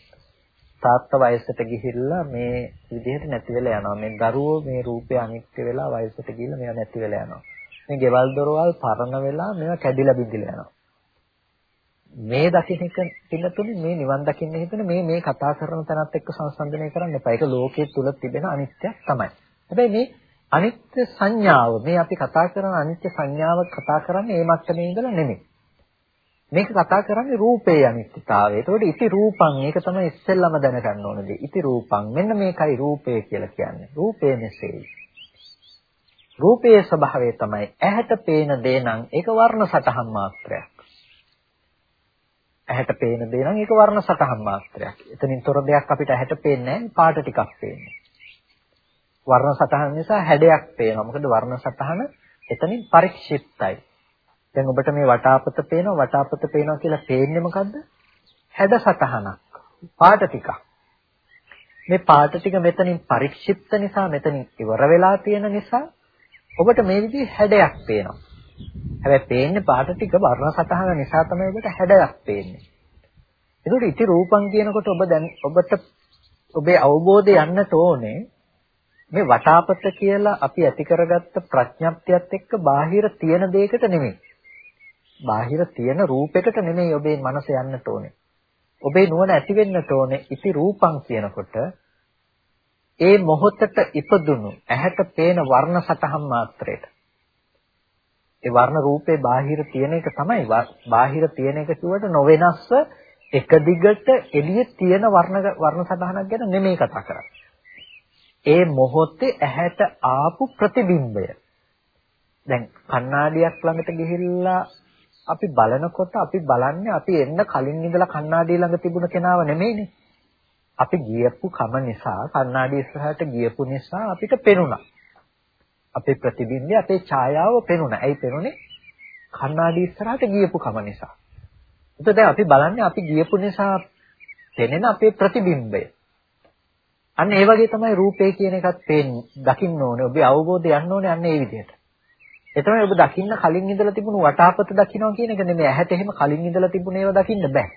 තාත්තා වයසට ගිහිල්ලා මේ විදිහට නැති වෙලා යනවා. මේ දරුවෝ මේ රූපේ අනිත්‍ය වෙලා වයසට ගිහිල්ලා මේවා නැති වෙලා යනවා. මේ ගෙවල් දොරවල් පරණ වෙලා මේවා කැඩිලා බිඳිලා යනවා. මේ දකින්න එක පින්නතුනේ මේ නිවන් දකින්න හිතන මේ මේ කතා කරන තැනත් එක්ක සංසන්දනය කරන්න එපා. ඒක ලෝකයේ තුල තිබෙන අනිත්‍යයක් තමයි. හැබැයි මේ අනිත්‍ය සංඥාව මේ අපි කතා කරන අනිත්‍ය සංඥාව කතා කරන්නේ මේ මට්ටමේ ඉඳලා නෙමෙයි. මේක කතා කරන්නේ රූපේ අනිත්‍යතාවය. ඒතකොට ඉති රූපං ඒක තමයි ඉස්සෙල්ලම දැනගන්න ඕන දේ. ඉති රූපං මෙන්න මේකයි රූපය කියලා කියන්නේ. රූපය මෙසේයි. රූපයේ ස්වභාවය තමයි ඇහැට පේන දේ නම් ඒක වර්ණ සටහන් මාත්‍රයක්. ඇහැට පේන දේ නම් ඒක වර්ණ සටහන් මාත්‍රයක්. එතනින් තොර දෙයක් අපිට ඇහැට පේන්නේ නැහැ පාට ටිකක් පේන්නේ. වර්ණ සටහන නිසා හැඩයක් පේනවා. මොකද වර්ණ සටහන එතනින් පරික්ෂිප්තයි. දැන් ඔබට මේ වටාපත පේනවා වටාපත පේනවා කියලා පේන්නේ මොකද්ද? හැඩ සටහනක්. පාට ටිකක්. මේ පාට ටික මෙතනින් පරික්ෂිප්ත නිසා මෙතනින් ඉවර වෙලා තියෙන නිසා ඔබට මේ විදිහේ හැඩයක් පේනවා. හැබැයි පේන්නේ පාට ටික වර්ණ සටහන නිසා තමයි ඔබට හැඩයක් පේන්නේ. ඒකට ඉති රූපං කියනකොට ඔබ දැන් ඔබට ඔබේ අවබෝධය යන්නට ඕනේ මේ වටාපත කියලා අපි ඇති කරගත්ත ප්‍රඥප්තියත් එක්ක බාහිර තියෙන දෙයකට නෙමෙයි. බාහිර තියෙන රූපයකට නෙමෙයි ඔබේ මනස යන්නට ඕනේ. ඔබේ නුවණ ඇති වෙන්නට ඕනේ ඉති රූපං කියනකොට ඒ මොහොතට ඉපදුණු ඇහැට පේන වර්ණ සටහන් මාත්‍රයට. ඒ වර්ණ රූපේ බාහිර තියෙන එක තමයි බාහිර තියෙන එක කිව්වට නොවෙනස්ව එක දිගට එළියේ තියෙන වර්ණ වර්ණ සටහනක් ගැන නෙමෙයි කතා කරන්නේ. ඒ මොහොතේ ඇහැට ආපු ප්‍රතිබිම්බය. දැන් කණ්ණාඩියක් ළඟට ගිහිල්ලා අපි බලනකොට අපි බලන්නේ අපි එන්න කලින් ඉඳලා කණ්ණාඩිය ළඟ තිබුණ කෙනාව නෙමෙයිනේ. අපි ගියපු කම නිසා කණ්ණාඩිය ඉස්සරහට ගියපු නිසා අපිට පෙනුණා. අපේ ප්‍රතිබිම්බය අපේ ඡායාව පෙනුණා. ඇයි පෙනුනේ? කණ්ණාඩිය ඉස්සරහට ගියපු කම නිසා. එතකොට දැන් අපි බලන්නේ අපි ගියපු නිසා පෙනෙන අපේ ප්‍රතිබිම්බය. අන්න ඒ වගේ තමයි රූපේ කියන එකත් පේන්නේ. දකින්න ඕනේ. ඔබේ අවබෝධය යන්න ඕනේ අන්න ඒ විදිහට. ඒ තමයි ඔබ දකින්න කලින් ඉඳලා තිබුණු වටාපත දකින්නවා කියන එක නෙමෙයි. ඇහැට එහෙම කලින් ඉඳලා තිබුණ ඒවා දකින්න බෑ.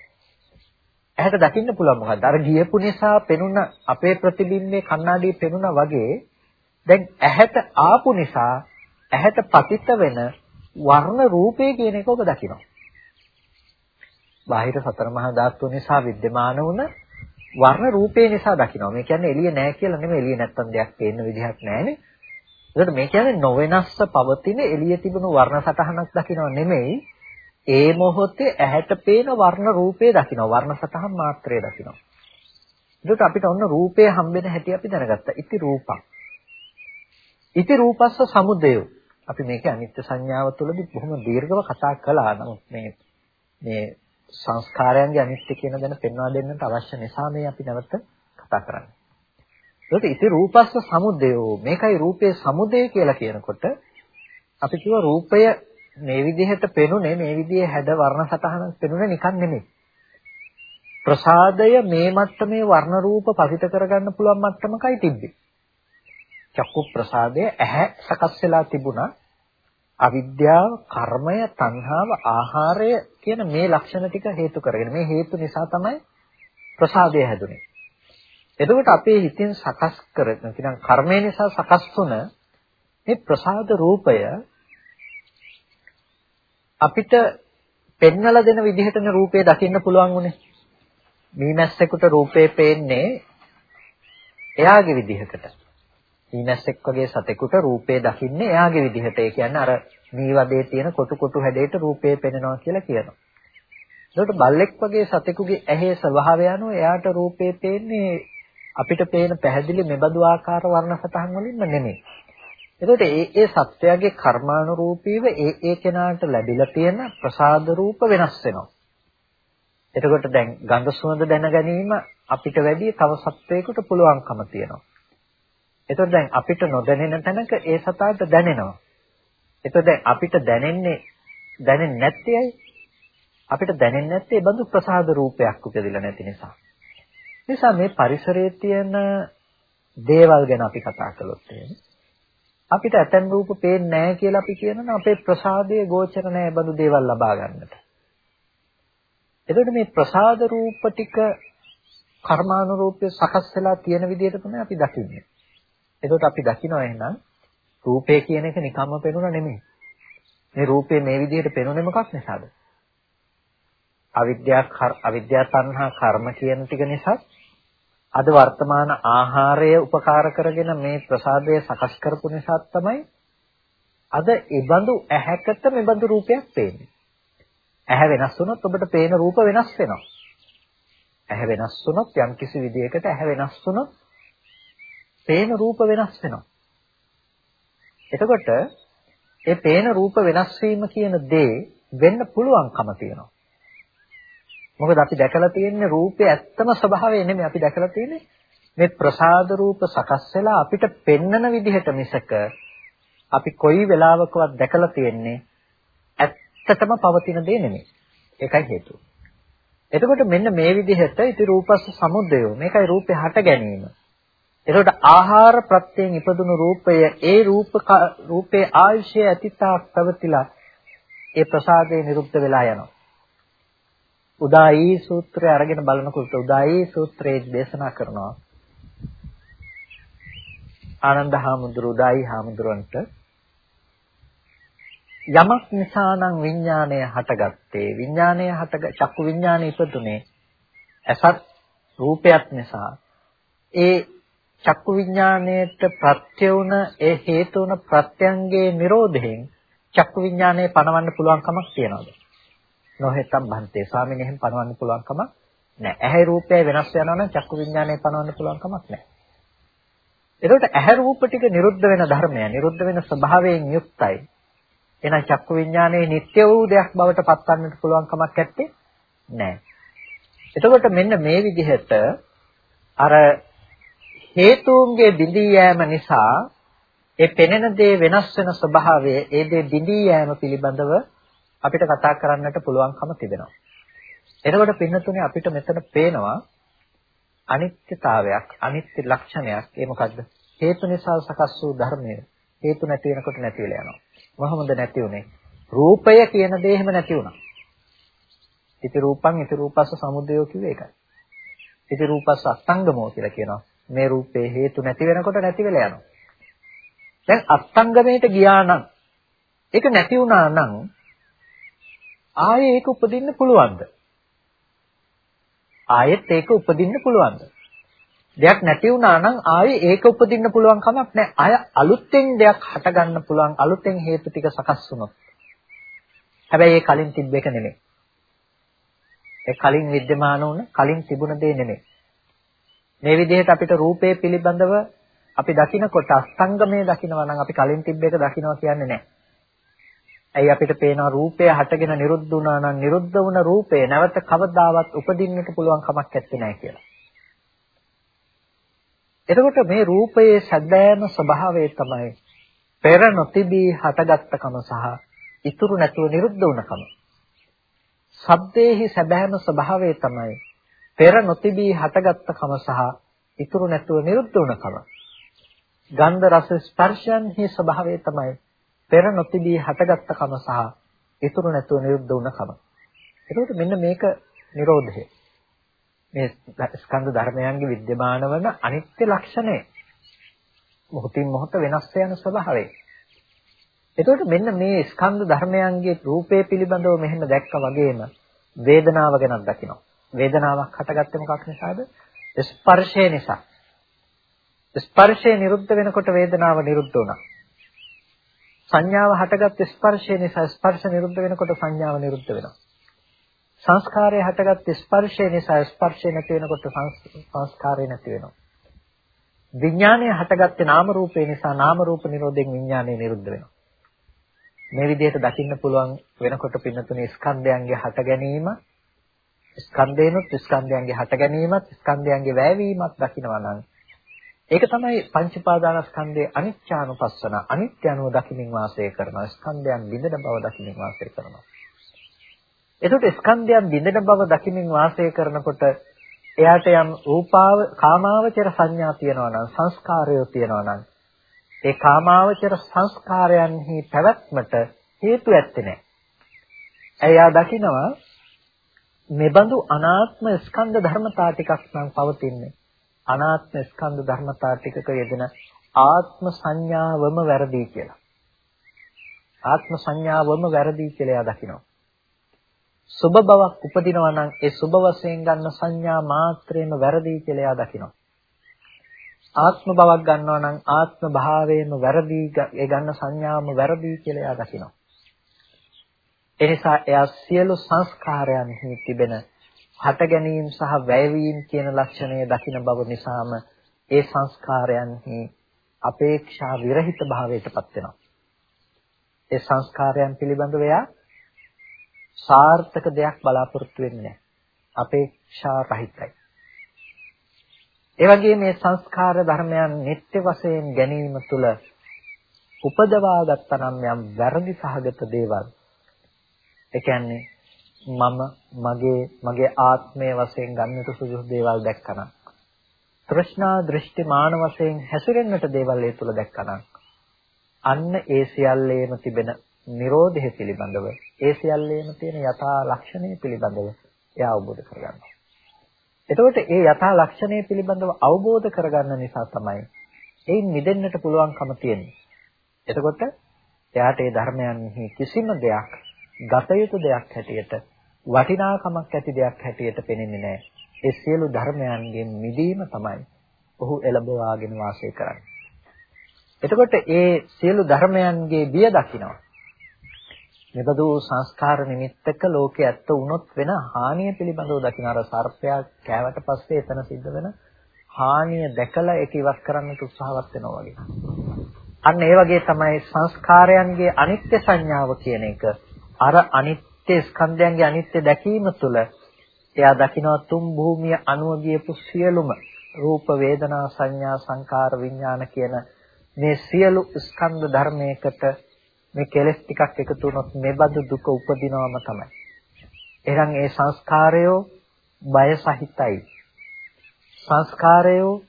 ඇහැට දකින්න පුළුවන් මොකද්ද? අර ගියපු නිසා පෙනුන අපේ ප්‍රතිබිම්බේ කණ්ණාඩියේ පෙනුනා වගේ දැන් ඇහැට ආපු නිසා ඇහැට පතිත වෙන වර්ණ රූපේ කියන එක ඔබ දකිනවා. බාහිර සතර මහා ධාතු නිසා विद्यमान වුණ වර්ණ රූපේ නිසා දකිනවා. මේ කියන්නේ එළිය නෑ කියලා නෙමෙයි එළිය නැත්තම් දෙයක් පේන්න විදිහක් නෑනේ. ඒකට මේ කියන්නේ නොවෙනස්ව පවතින එළිය තිබුණු වර්ණ සටහනක් දකිනව නෙමෙයි. ඒ මොහොතේ ඇහැට පේන වර්ණ රූපේ දකිනවා. වර්ණ සටහන් මාත්‍රය දකිනවා. ඒකට අපිට ඔන්න රූපය හම්බෙන හැටි අපි දැනගත්තා. ඉති රූපං. ඉති රූපස්ස සමුදය. අපි මේකේ අනිත්‍ය සංඥාව තුළදී බොහොම දීර්ඝව කතා කළා. නමුත් මේ මේ සංස්කාරයන්ගේ අනිත්‍ය කියන දන පෙන්වා දෙන්නට අවශ්‍ය නිසා මේ අපි නැවත කතා කරන්නේ. ඒකට ඉති රූපස්ස සමුදයෝ මේකයි රූපයේ සමුදය කියලා කියනකොට අපි කිව්ව රූපය මේ විදිහට පෙනුනේ මේ විදිහේ හැඩ වර්ණ සටහන පෙනුනේ නිකන් නෙමෙයි. ප්‍රසාදය මේ මට්ටමේ වර්ණ රූප පරිත කරගන්න පුළුවන් මට්ටමකයි තිබ්බේ. චක්කු ප්‍රසාදය ඇහැ සකස් වෙලා තිබුණා. අවිද්‍යාව, කර්මය, තණ්හාව, ආහාරය කියන මේ ලක්ෂණ ටික හේතු කරගෙන මේ හේතු නිසා තමයි ප්‍රසාදය හැදුනේ. එතකොට අපේ හිතින් සකස් කරන කියන කර්මය නිසා සකස් වුණ මේ ප්‍රසාද රූපය අපිට පෙන්වලා දෙන විදිහටනේ රූපය දකින්න පුළුවන් උනේ. මීමැස්සෙකුට රූපේ පේන්නේ එයාගේ විදිහකට. මීමැස්සෙක් වගේ සතෙකුට රූපේ දකින්නේ එයාගේ විදිහට. ඒ කියන්නේ අර මී වදේ තියෙන කොටු කොටු හැඩයට රූපේ පෙනෙනවා කියලා කියනවා. ඒකට බල්ලෙක් වගේ සතෙකුගේ ඇහි ස්වභාවය අනුව එයාට රූපේ පේන්නේ අපිට පේන පැහැදිලි මෙබඳු ආකාර වර්ණ සතහන් වලින්ම නෙමෙයි. එතකොට ඒ ඒ සත්‍යයේ කර්මානුරූපීව ඒ ඒ කෙනාට ලැබිලා තියෙන ප්‍රසාද රූප වෙනස් වෙනවා. එතකොට දැන් ගන්ධ සුවඳ දැන ගැනීම අපිට වැඩි තව සත්වයකට පුළුවන්කම තියෙනවා. එතකොට දැන් අපිට නොදැනෙන තැනක ඒ සතාට දැනෙනවා. එතකොට දැන් අපිට දැනෙන්නේ දැනෙන්නේ නැත්තේ ඇයි? අපිට දැනෙන්නේ නැත්තේ ඒ බඳු ප්‍රසාද රූපයක් උපදිලා නැති නිසා. නිසා මේ පරිසරයේ තියෙන දේවල් ගැන අපි කතා කළොත් එහෙනම් අපිට ඇතැම් රූප පේන්නේ නැහැ කියලා අපි කියනවා අපේ ප්‍රසාදයේ ගෝචර නැහැ බඳු දේවල් ලබා ගන්නට. එතකොට මේ ප්‍රසාද රූප ටික කර්මානුරූපී සකස් වෙලා තියෙන විදිහට තමයි අපි දකින්නේ. එතකොට අපි දකිනවා එහෙනම් රූපය කියන එක නිකම්ම පෙනුණා නෙමෙයි. මේ රූපේ මේ විදිහට පෙනුනේ මොකක් නිසාද? අවිද්‍යා අවිද්‍යා තණ්හා කර්ම කියන ටික නිසා අද වර්තමාන ආහාරය උපකාර කරගෙන මේ ප්‍රසාදය සකස් කරපු නිසා තමයි අද ඉබඳු ඇහැකට මෙබඳු රූපයක් පේන්නේ. ඇහැ වෙනස් වුණොත් ඔබට පේන රූප වෙනස් වෙනවා. ඇහැ වෙනස් වුණොත් යම්කිසි විදියකට ඇහැ වෙනස් වුණොත් පේන රූප වෙනස් වෙනවා. එතකොට ඒ පේන රූප වෙනස් වීම කියන දේ වෙන්න පුළුවන්කම තියෙනවා. මොකද අපි දැකලා තියෙන්නේ රූපේ ඇත්තම ස්වභාවය නෙමෙයි අපි දැකලා තියෙන්නේ මේ ප්‍රසාද රූප සකස් වෙලා අපිට පෙන්නන විදිහට මිසක අපි කොයි වෙලාවකවත් දැකලා තියෙන්නේ ඇත්තටම පවතින දේ නෙමෙයි. ඒකයි හේතුව. එතකොට මෙන්න මේ විදිහට ඉති රූපස්ස සමුදය මේකයි රූපේ හට ගැනීම. එතකොට ආහාර ප්‍රත්‍යයෙන් ඉපදුණු රූපය ඒ රූප රූපේ ආයුෂය ඇතිතා පැවතිලා ඒ ප්‍රසාදේ නිරුද්ධ වෙලා යනවා. උදායි සූත්‍රය අරගෙන බලනකොට උදායි සූත්‍රයේ දේශනා කරනවා. ආනන්ද හාමුදුරු උදායි හාමුදුරන්ට යමක් නිසා නම් විඥාණය හටගත්තේ විඥාණය හට චක්කු විඥාණය ඉපදුනේ අසත් රූපයක් නිසා. ඒ චක්කු විඥාණයට ප්‍රත්‍ය වුණ ඒ හේතු වුණ ප්‍රත්‍යංගයේ Nirodhen චක්කු විඥාණය පණවන්න පුළුවන් කමක් තියනවාද? නොහෙතම් බන්තේ ස්වාමීන් එහෙම පනවන්න පුළුවන් කමක් නැහැ. ඇහැ රූපය වෙනස් වෙනවා නම් චක්කු විඥානය පනවන්න පුළුවන් කමක් නැහැ. එතකොට ඇහැ රූප ටික නිරුද්ධ වෙන ධර්මය, නිරුද්ධ වෙන ස්වභාවයෙන් යුක්තයි. එහෙනම් චක්කු විඥානයේ නිට්ටය වූ දෙයක් බවට පත්වන්නට පුළුවන් කමක් නැත්තේ නැහැ. එතකොට මෙන්න මේ විදිහට අර හේතුන්ගේ බිඳී යෑම නිසා ඒ පෙනෙන දේ වෙනස් වෙන ස්වභාවය ඒ දේ බිඳී යෑම පිළිබඳව අපිට කතා කරන්නට පුළුවන්කම තිබෙනවා. එතකොට පින්නතුනේ අපිට මෙතන පේනවා අනිත්‍යතාවයක්, අනිත්‍ය ලක්ෂණයක්. ඒ මොකද්ද? හේතු නිසා සකස් වූ ධර්මය හේතු නැති වෙනකොට නැති වෙලා යනවා. මොහොමද නැති උනේ? රූපය කියන දේ එහෙම නැති වුණා. ඉති රූපං ඉති රූපස්ස සමුදයෝ කිව්වේ ඒකයි. ඉති රූපස්ස අස්තංගමෝ කියලා කියනවා. මේ රූපේ හේතු නැති වෙනකොට නැති වෙලා යනවා. දැන් අස්තංගමයට ගියා නම් ඒක නැති වුණා නම් ආයේ ඒක උපදින්න පුළුවන්ද? ආයෙත් ඒක උපදින්න පුළුවන්ද? දෙයක් නැති වුණා නම් ආයේ ඒක උපදින්න පුළුවන් කමක් නැහැ. අය අලුතෙන් දෙයක් හටගන්න පුළුවන් අලුතෙන් හේතු ටික සකස් වුණොත්. හැබැයි ඒ කලින් තිබ්බ එක නෙමෙයි. ඒ කලින් विद्यमान වුණ කලින් තිබුණ දේ නෙමෙයි. මේ විදිහට අපිට රූපේ පිළිබඳව අපි දකිනකොට අස්තංගමයේ දකිනවා නම් අපි කලින් තිබ්බ එක දකිනවා කියන්නේ නැහැ. ඇයි අපිට පේනවා රූපය හටගෙන නිරුද්ධ වුණා නම් නිරුද්ධ වුණ රූපය නැවත කවදාවත් උපදින්නට පුළුවන් කමක් නැත්තේ නෑ කියලා. එතකොට මේ රූපයේ සැබෑම ස්වභාවය තමයි පෙර නොතිබී හටගත්කම සහ ඉතුරු නැතුව නිරුද්ධ වුණකම. ශබ්දයේහි සැබෑම ස්වභාවය තමයි පෙර නොතිබී හටගත්කම සහ ඉතුරු නැතුව නිරුද්ධ වුණකම. ගන්ධ රස ස්පර්ශයන්හි ස්වභාවය තමයි පෙර නොතිබී හටගත්ත කම සහ ඉතුරු නැතුව නිරුද්ධ වුණ කම. එතකොට මෙන්න මේක Nirodha. මේ ස්කන්ධ ධර්මයන්ගේ विद्यमान වන අනිත්‍ය ලක්ෂණය. මොහොතින් මොහොත වෙනස් වෙන ස්වභාවය. එතකොට මෙන්න මේ ස්කන්ධ ධර්මයන්ගේ රූපේ පිළිබඳව මෙහෙම දැක්ක වගේම වේදනාව ගැනත් දකිනවා. වේදනාවක් හටගත්තේ මොකක් නිසාද? ස්පර්ශය නිසා. ස්පර්ශය නිරුද්ධ වෙනකොට වේදනාව නිරුද්ධ වුණා. සංඥාව හටගත් ස්පර්ශය නිසා ස්පර්ශ නිරුද්ධ වෙනකොට සංඥාව නිරුද්ධ වෙනවා. සංස්කාරය හටගත් ස්පර්ශය නිසා ස්පර්ශය නැති වෙනකොට සංස්කාරය නැති වෙනවා. විඥානය හටගත්තේ නාම රූපේ නිසා නාම රූප නිරෝධයෙන් විඥානය නිරුද්ධ වෙනවා. මේ විදිහට දකින්න පුළුවන් වෙනකොට පින්නතුනේ ස්කන්ධයන්ගේ හට ගැනීම ස්කන්ධේනොත් ස්කන්ධයන්ගේ හට ගැනීමත් ස්කන්ධයන්ගේ වැයවීමත් දකිනවා නම් ඒක තමයි පංච පාදානස්කන්ධයේ අනිත්‍යානුපස්සන අනිත්‍ය අනුව දකිමින් වාසය කරනවා ස්කන්ධයන් බිඳෙන බව දකිමින් වාසය කරනවා එතකොට ස්කන්ධයන් බිඳෙන බව දකිමින් වාසය කරනකොට එයාට යම් රූපාව කාමාවචර සංඥා තියෙනවා නම් සංස්කාරය තියෙනවා නම් ඒ කාමාවචර සංස්කාරයන්හි පැවැත්මට හේතු ඇත්තේ නැහැ. එයා දකිනවා මෙබඳු අනාත්ම ස්කන්ධ ධර්මතා ටිකක් නම් පවතින්නේ. අනාත්ම ස්කන්ධ ධර්මතා ටිකක යෙදෙන ආත්ම සංඥාවම වැරදි කියලා. ආත්ම සංඥාවම වැරදි කියලා එයා දකිනවා. සුභ බවක් උපදිනවා නම් ඒ සුභ වශයෙන් ගන්න සංඥා මාත්‍රේම වැරදි කියලා එයා දකිනවා. ආත්ම බවක් ගන්නවා නම් ආත්ම භාවයෙන්ම වැරදි ඒ ගන්න සංඥාවම වැරදි කියලා එයා දකිනවා. එනිසා එයා සියලු සංස්කාරයන්හි තිබෙන හට ගැනීම සහ වැයවීම කියන ලක්ෂණය දකින බව නිසාම ඒ සංස්කාරයන්හි අපේක්ෂා විරහිත භාවයටපත් වෙනවා. ඒ සංස්කාරයන් පිළිබඳව එයා සාර්ථක දෙයක් බලාපොරොත්තු වෙන්නේ නැහැ. අපේක්ෂා රහිතයි. ඒ වගේ මේ සංස්කාර ධර්මයන් නිත්‍ය වශයෙන් ගැනීම තුළ උපදවා ගත්තනම් යම් වැරදි සහගත දේවල් ඒ කියන්නේ මම මගේ මගේ ආත්මය වශයෙන් ගන්නට සුදුසු දේවල් දැක්කනම්. තෘෂ්ණා දෘෂ්ටි මාන වශයෙන් හැසිරෙන්නට දේවල් ඒ තුල දැක්කනම්. අන්න ඒ සියල්ලේම තිබෙන Nirodhe පිළිබඳව ඒ සියල්ලේම තියෙන යථා ලක්ෂණය පිළිබඳව එයා අවබෝධ කරගන්නවා. එතකොට ඒ යථා ලක්ෂණය පිළිබඳව අවබෝධ කරගන්න නිසා තමයි එයින් මිදෙන්නට පුළුවන්කම තියෙන්නේ. එතකොට එයාට ඒ ධර්මයන්හි කිසිම දෙයක් ගත යුතු දෙයක් හැටියට වටිනාකමක් ඇති දෙයක් හැටියට පෙනෙන්නේ නැහැ. ඒ සියලු ධර්මයන්ගෙන් මිදීම තමයි ඔහු එළඹවාගෙන වාසය කරන්නේ. එතකොට ඒ සියලු ධර්මයන්ගේ බිය දකිනවා. මෙබඳු සංස්කාර නිමිත්තක ලෝකේ ඇත්ත වුණොත් වෙන හානිය පිළිබඳව දකින අර සර්පයා කෑවට පස්සේ එතන සිද්ධ වෙන හානිය දැකලා ඒක ඉවත් කරන්නට උත්සාහවත් වෙනවා වගේ. අන්න ඒ වගේ තමයි සංස්කාරයන්ගේ අනිත්‍ය සංඥාව කියන එක අර අනිත්‍ය ස්කන්ධයන්ගේ අනිත්‍ය දැකීම තුළ එයා දකිනවා තුන් භූමිය අනුව ගියපු සියලුම රූප වේදනා සංඥා සංකාර විඥාන කියන මේ සියලු ස්කන්ධ ධර්මයකට මේ කෙලෙස් ටිකක් එකතු වුණොත් මෙබඳු දුක උපදිනවම තමයි. එහෙනම් ඒ සංස්කාරයෝ බය සහිතයි. සංස්කාරයෝ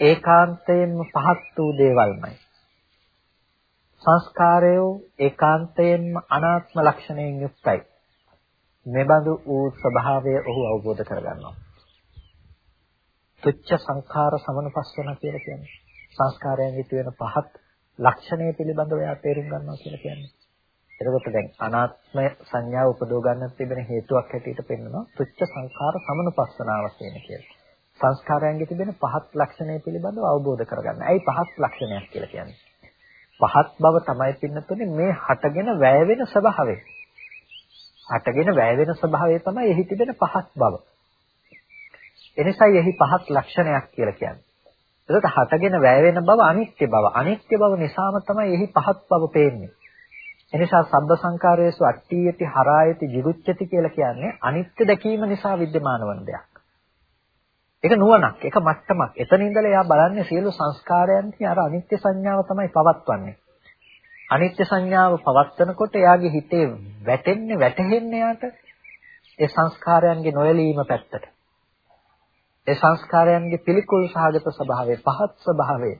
ඒකාන්තයෙන්ම පහත් වූ දේවල්මයි. සංස්කාරයෝ ඒකාන්තයෙන්ම අනාත්ම ලක්ෂණයෙන් යුක්තයි. මෙබඳු වූ ස්වභාවය ඔහු අවබෝධ කරගන්නවා. තුච්ච සංඛාර සමනපස්සන කියලා කියන්නේ සංස්කාරයන් හිත වෙන පහත් ලක්ෂණය පිළිබඳව එයා තේරුම් ගන්නවා කියලා කියන්නේ. එතකොට දැන් අනාත්ම සංඥාව උපදව ගන්න තිබෙන හේතුවක් හැටියට පෙන්වනවා තුච්ච සංඛාර සමනුපස්සනාව කියන කියලා. සංස්කාරයන්ගේ තිබෙන පහත් ලක්ෂණය පිළිබඳව අවබෝධ කරගන්න. ඇයි පහත් ලක්ෂණයක් කියලා කියන්නේ? පහත් බව තමයි පින්නතුනේ මේ හටගෙන වැය වෙන ස්වභාවය. හටගෙන වැය වෙන ස්වභාවය තමයි එහි තිබෙන පහත් බව. එනිසායි එහි පහත් ලක්ෂණයක් කියලා කියන්නේ. එතකොට හටගෙන වැය වෙන බව අනිත්‍ය බව. අනිත්‍ය බව නිසාම තමයි එහි පහත් බව පේන්නේ. එනිසා සබ්බ සංකාරයේසු අට්ඨියති හරායති ජිගුච්ඡති කියලා කියන්නේ අනිත්‍ය දැකීම නිසා විද්‍යමාන වන දෙයක්. ඒක නුවණක්, ඒක මට්ටමක්. එතන ඉඳලා එයා බලන්නේ සියලු සංස්කාරයන්හි අර අනිත්‍ය සංඥාව තමයි පවත්වන්නේ. අනිත්‍ය සංඥාව පවත්වනකොට එයාගේ හිතේ වැටෙන්නේ වැටහෙන්නේ යාට ඒ සංස්කාරයන්ගේ නොයලීම පැත්තට. ඒ සංස්කාරයන්ගේ පිළිකුල් සහගත ස්වභාවය පහත් ස්වභාවය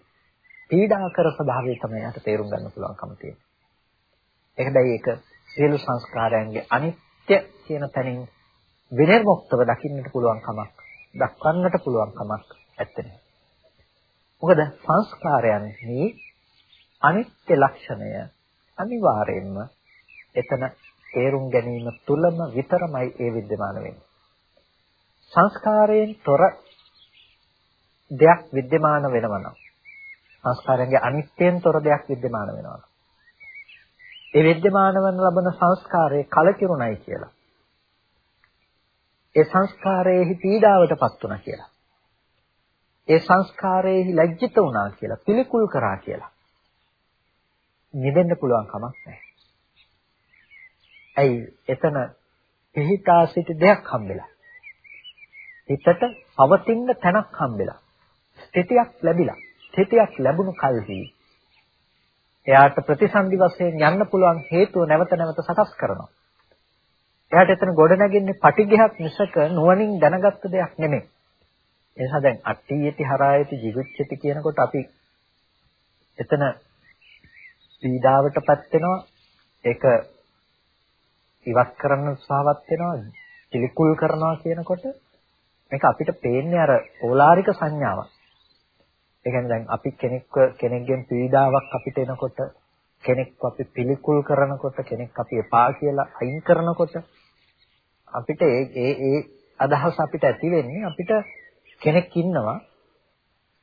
පීඩාකර ස්වභාවය තමයි යට තේරුම් ගන්න පුළුවන්කම තියෙන්නේ. ඒකදයි ඒක සියලු සංස්කාරයන්ගේ අනිත්‍ය කියන තැනින් විනිර්මුක්තව දකින්නට පුළුවන් කමක්, දක්වන්නට පුළුවන් කමක් ඇත්තේ මොකද සංස්කාරයන්හි අනිත්‍ය ලක්ෂණය අනිවාර්යයෙන්ම එතන තේරුම් ගැනීම තුලම විතරමයි ඒ विद्यमान වෙන්නේ. සංස්කාරයෙන් තොර දෙයක් विद्यमान වෙනවා නම් සංස්කාරයන්ගේ අනිත්‍යයෙන් තොර දෙයක් विद्यमान වෙනවා. ඒ विद्यमान වන ලබන සංස්කාරයේ කලකිරුණයි කියලා. ඒ සංස්කාරයේහි පීඩාවටපත් වුණා කියලා. ඒ සංස්කාරයේහි ලැජ්ජිත වුණා කියලා, පිළිකුල් කරා කියලා. නිදෙන්න පුළුවන් කමක් නැහැ. ඇයි එතන පිහිටා සිටි දෙයක් හම්බෙලා. හිතට පවතින තැනක් හම්බෙලා. ස්ථිතියක් ලැබිලා. ස්ථිතියක් ලැබුණු කල්හි එයාට ප්‍රතිසන්දි වශයෙන් යන්න පුළුවන් හේතුව නැවත නැවත සකස් කරනවා. එයාට එතන ගොඩනැගෙන්නේ පටිඝයක් මිසක නුවණින් දැනගත්ත දෙයක් නෙමෙයි. ඒ නිසා දැන් අට්ඨියති හරායති jigucchati කියනකොට අපි එතන පීඩාවටපත් වෙනවා. ඒක ඉවත් කරන්න උත්සාහවත් වෙනවා. පිළිකුල් කරනවා කියනකොට මේක අපිට පේන්නේ අර ඕලාරික සංඥාවක්. ඒ කියන්නේ දැන් අපි කෙනෙක්ව කෙනෙක්ගෙන් පීඩාවක් අපිට එනකොට කෙනෙක්ව අපි පිළිකුල් කරනකොට කෙනෙක් අපි එපා කියලා අයින් කරනකොට අපිට ඒ ඒ ඒ අදහස අපිට ඇති වෙන්නේ අපිට කෙනෙක් ඉන්නවා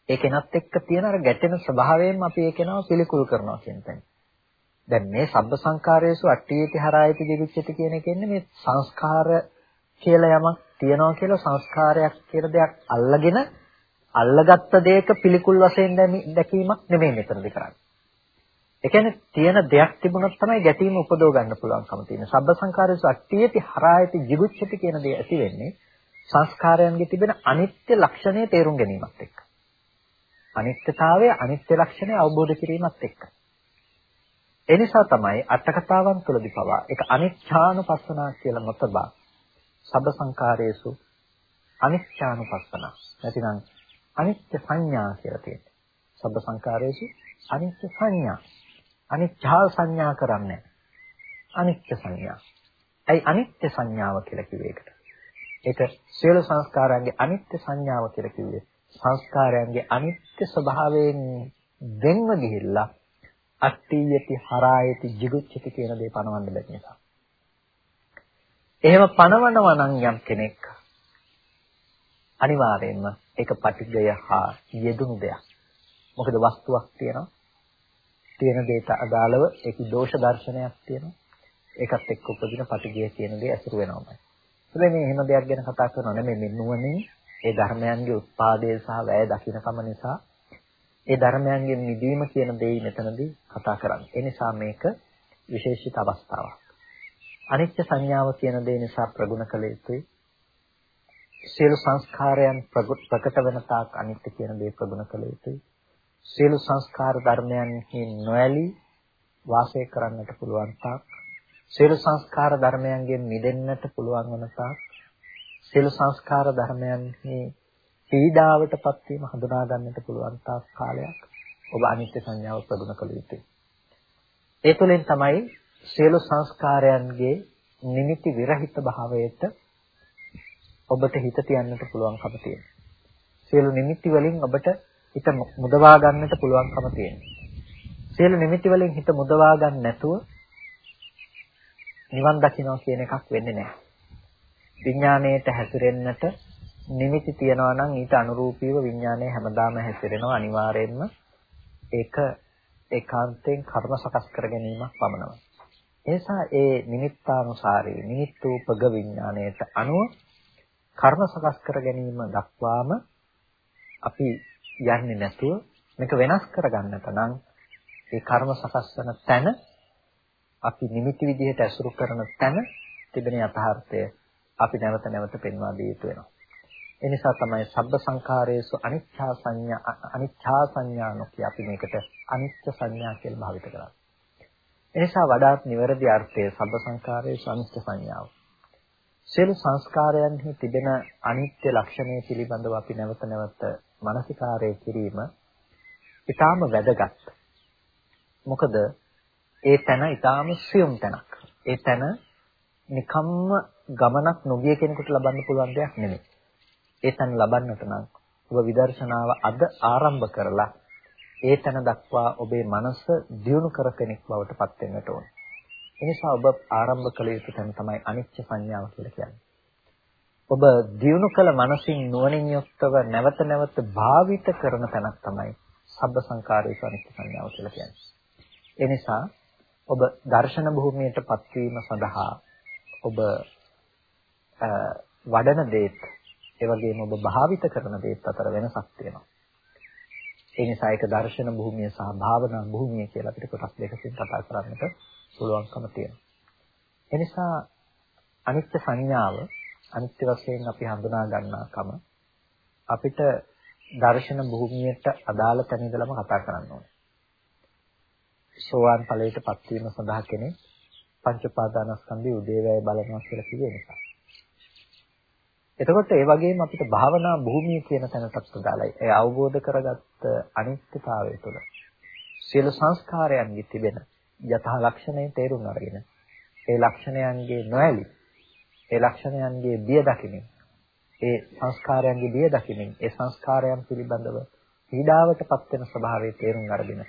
ඒ කෙනත් එක්ක තියෙන අර ගැටෙන ස්වභාවයෙන් අපි ඒ කෙනාව පිළිකුල් කරනවා කියන තැන. දැන් මේ සබ්බ සංකාරයේසු අට්ඨියති හරායති දිවිච්ඡති කියන එකන්නේ මේ සංස්කාර කියලා යමක් තියනවා කියලා සංස්කාරයක් කියලා දෙයක් අල්ලගෙන අල්ලගත්ත දෙයක පිළිකුල් වශයෙන් දැකීමක් නෙමෙයි මෙතනදි කරන්නේ. ඒ කියන්නේ තියෙන දෙයක් තිබුණොත් තමයි ගැටීම උපදව ගන්න පුළුවන්කම තියෙන. සබ්බ සංකාරයස අට්ඨියති හරායති jigucchati කියන දේ ඇති වෙන්නේ සංස්කාරයන්ගේ තිබෙන අනිත්‍ය ලක්ෂණය තේරුම් ගැනීමත් එක්ක. අනිත්‍යතාවය අනිත්‍ය ලක්ෂණය අවබෝධ කිරීමත් එක්ක. ඒ නිසා තමයි අට කතාවන් තුළදී පවා ඒක අනිච්ඡානුපස්සනා කියලා නොතබා සබ්බ සංකාරයේසු අනිච්ඡානුපස්සන නැතිනම් අනිත්‍ය සංඥා කියලා තියෙනවා. සබ්බ සංකාරයේසු අනිත්‍ය සංඥා. අනිච්ඡා සංඥා කරන්නේ අනිත්‍ය සංඥා. ඇයි අනිත්‍ය සංඥාව කියලා කිව්වේ ඒකට? ඒක සියලු සංස්කාරයන්ගේ අනිත්‍ය සංඥාව කියලා කිව්වේ. සංස්කාරයන්ගේ අනිත්‍ය ස්වභාවයෙන් වෙන්ව ගිහිල්ලා අට්ඨියති හරායති jigucchati කියන දේ පනවන්න බැරි නිසා. එහෙම පනවනවා නම් යම් කෙනෙක් අනිවාර්යයෙන්ම ඒක පටිඝය හා යෙදුණු දෙයක්. මොකද වස්තුවක් තියෙනවා. තියෙන දෙයට අදාළව ඒකේ දෝෂ දර්ශනයක් තියෙනවා. ඒකත් එක්ක උපදින පටිඝය කියන දේ අසුරු වෙනවමයි. හැබැයි මේ එහෙම දෙයක් ගැන කතා කරනව නෙමෙයි මේ නුවණින් ඒ ධර්මයන්ගේ උත්පාදය සහ වැය දකින්නකම නිසා ඒ ධර්මයන්ගෙන් මිදීම කියන දෙයි මෙතනදී කතා කරන්නේ. ඒ නිසා මේක විශේෂිත අවස්ථාවක්. අනිත්‍ය සංඥාව කියන දේ නිසා ප්‍රගුණ කළ යුතුයි. සියලු සංස්කාරයන් ප්‍රකට වෙන තාක් අනිත්‍ය කියන දේ ප්‍රගුණ කළ යුතුයි. සියලු සංස්කාර ධර්මයන්හි නොඇලී වාසය කරන්නට පුළුවන් තාක් සියලු සංස්කාර ධර්මයන්ගෙන් මිදෙන්නට පුළුවන් වන තාක් සියලු සංස්කාර ධර්මයන්හි පීඩාවටපත් වීම හඳුනා ගන්නට පුළුවන් තාක් කාලයක් ඔබ අනිත්‍ය සංඥාව ප්‍රගුණ කළ යුතුයි. ඒ තුළින් තමයි සියලු සංස්කාරයන්ගේ නිමිති විරහිත භාවයට ඔබට හිත තියන්නට පුළුවන්කම තියෙනවා. සියලු නිමිති වලින් ඔබට හිත මුදවා ගන්නට පුළුවන්කම තියෙනවා. සියලු නිමිති වලින් හිත මුදවා ගන්න නැතුව නිවන් දකින්න කියන එකක් වෙන්නේ නැහැ. විඥාණයට හැසිරෙන්නට නිමිති තියනවා නම් ඊට අනුරූපීව විඥාණය හැමදාම හැසිරෙනවා අනිවාර්යයෙන්ම ඒක ඒකාන්තයෙන් කර්ම සකස් කර ගැනීමක් පමණයි. එනිසා ඒ නිමිත්තානුසාරී නිමිත්තූපග විඥාණයට අනුව කර්ම සකස් කර ගැනීම දක්වාම අපි යන්නේ නැතුව මේක වෙනස් කරගන්නට නම් ඒ කර්ම සකස් කරන තැන අපි නිමිති විදිහට ඇසුරු කරන තැන තිබෙන යථාර්ථය අපි නැවත නැවත පෙන්වා දී යුතු වෙනවා. ඒ නිසා තමයි සබ්බ සංඛාරයේසු අනිච්චා සංඥා අනිච්චා සංඥා නොකිය අපි මේකට අනිච්ච සංඥා කියලා භාවිත කරන්නේ. ඒ නිසා වඩාත් නිවැරදි අර්ථය සබ්බ සංඛාරයේසු අනිච්ච සංඥාව. සියලු සංස්කාරයන්හි තිබෙන අනිත්‍ය ලක්ෂණය පිළිබඳව අපි නැවත නැවත මානසිකාරය කිරීම ඊටාම වැදගත්. මොකද ඒ තැන ඊටාම සියුම් තැනක්. ඒ තැන නිකම්ම ගමනක් නොගිය කෙනෙකුට ලබන්න පුළුවන් දෙයක් නෙමෙයි. ඒ තැන ලබන්නට නම් ඔබ විදර්ශනාව අද ආරම්භ කරලා ඒ තැන දක්වා ඔබේ මනස දියුණු කර කෙනෙක් බවට පත් වෙන්නට ඕන. එනිසා ඔබ ආරම්භ කළ යුතු තැන තමයි අනිච්ච සංඥාව කියලා කියන්නේ. ඔබ දියුණු කළ මනසින් නුවණින් යුක්තව නැවත නැවත භාවිත කරන තැනක් තමයි සබ්බ සංකාරයේ අනිච්ච සංඥාව කියලා කියන්නේ. ඒ නිසා ඔබ දර්ශන භූමියටපත් වීම සඳහා ඔබ වඩන දේත් ඒ වගේම ඔබ භාවිත කරන දේත් අතර වෙනසක් තියෙනවා. ඒ නිසා ඒක දර්ශන භූමිය සහ භාවනා භූමිය කියලා අපිට කොටස් දෙකකින් කතා කරන්නට පුළුවන්කම තියෙනවා. ඒ නිසා අනිත්‍ය සංඥාව අනිත්‍ය වශයෙන් අපි හඳුනා ගන්නාකම අපිට දර්ශන භූමියට අදාළ තැන ඉඳලම කතා කරන්න ඕනේ. සෝවාන් ඵලයටපත් වීම සඳහා කෙනෙක් පංච උපාදානස්කන්ධයේ උදේවැය බලනවා කියලා කිව්වේ නිසා. එතකොට ඒ වගේම අපිට භාවනා භූමිය කියන තැනටත් අදාළයි. ඒ අවබෝධ කරගත්ත අනිත්‍යතාවය තුළ සියලු සංස්කාරයන්ගේ තිබෙන යථා ලක්ෂණය තේරුම් අරගෙන ඒ ලක්ෂණයන්ගේ නොඇලී ඒ ලක්ෂණයන්ගේ බිය දකිමින් ඒ සංස්කාරයන්ගේ බිය දකිමින් ඒ සංස්කාරයන් පිළිබඳව පීඩාවටපත් වෙන ස්වභාවය තේරුම් අරගෙන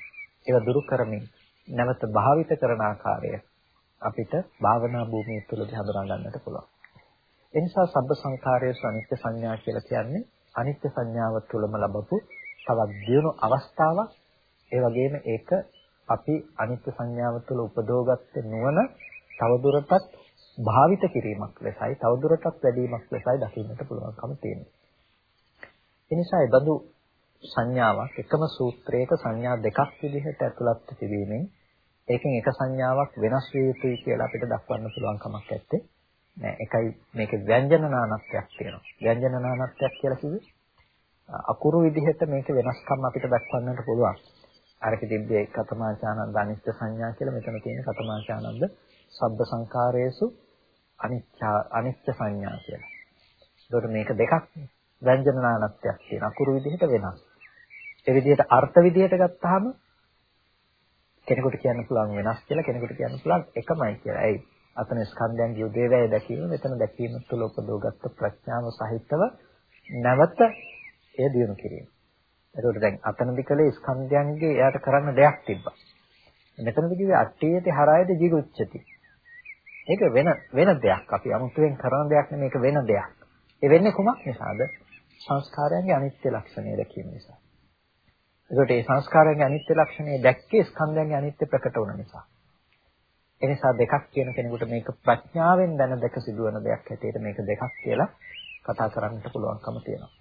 ඒවා දුරු කරමින් නැවත භාවිත කරන ආකාරය අපිට භාවනා භූමිය තුළදී හඳුනා ගන්නට පුළුවන්. ඒ නිසා සබ්බ සංඛාරයේ අනිත්‍ය සංඥා කියලා කියන්නේ අනිත්‍ය සංඥාව තුළම ලැබපු තවත් දියුණු අවස්ථාවක්. ඒ වගේම ඒක අපි අනිත්‍ය සංඥාව තුළ උපදෝගත්තේ නුවණ තවදුරටත් භාවිත කිරීමක් ලෙසයි තවදුරටත් වැඩිවීමක් ලෙසයි දකින්නට පුළුවන්කම තියෙනවා. ඒ නිසා ඒ බඳු සංඥාවක් එකම සූත්‍රයක සංඥා දෙකක් විදිහට ඇතුළත් තිබීමෙන් ඒකෙන් එක සංඥාවක් වෙනස් විය යුතුයි කියලා අපිට දක්වන්න පුළුවන් කමක් නැත්තේ. නෑ එකයි මේකේ ව්‍යංජන නානත්වයක් තියෙනවා. ව්‍යංජන නානත්වයක් කියලා කිව්වේ අකුරු විදිහට මේක වෙනස්කම් අපිට දක්වන්නට පුළුවන්. අරක තිබ්බේ කතමාචානන්ද අනිත්‍ය සංඥා කියලා මෙතන තියෙන කතමාචානන්ද සබ්බ සංකාරයේසු අනිච්ච අනිච්ච සංඥා කියලා. ඒකට මේක දෙකක් ව්‍යංජන නානත්වයක් තියෙන අකුරු විදිහට වෙනස්. ඒ විදිහට අර්ථ විදිහට ගත්තාම කෙනෙකුට කියන්න පුළුවන් වෙනස් කියලා කෙනෙකුට කියන්න පුළුවන් එකමයි කියලා. ඇයි? අතන ස්කන්ධයන්ගේ උදේවැය දැකීම මෙතන දැකීම තුළ උපදෝගත්ත ප්‍රඥාව සහිතව නැවත එය දියුණු කිරීම. එතකොට දැන් අතනදි කලේ ස්කන්ධයන්ගේ එයාට කරන්න දෙයක් තිබ්බා. මෙතනදි කිව්වේ අට්ඨියති හරායද ජීගුච්ඡති. ඒක වෙන වෙන දෙයක්. අපි අමුතුවෙන් කරන දෙයක් නෙමෙයි ඒක වෙන දෙයක්. ඒ වෙන්නේ කුමක් නිසාද? සංස්කාරයන්ගේ අනිත්‍ය ලක්ෂණය දැකීම නිසා. ඒකට මේ සංස්කාරයන්ගේ අනිත්‍ය ලක්ෂණය දැක්කේ ස්කන්ධයන්ගේ අනිත්‍ය ප්‍රකට වුණ නිසා. ඒ නිසා දෙකක් කියන කෙනෙකුට මේක ප්‍රඥාවෙන් දැන දැක සිදුවන දෙයක් හැටියට මේක දෙකක් කියලා කතා කරන්නට පුළුවන්කම තියෙනවා.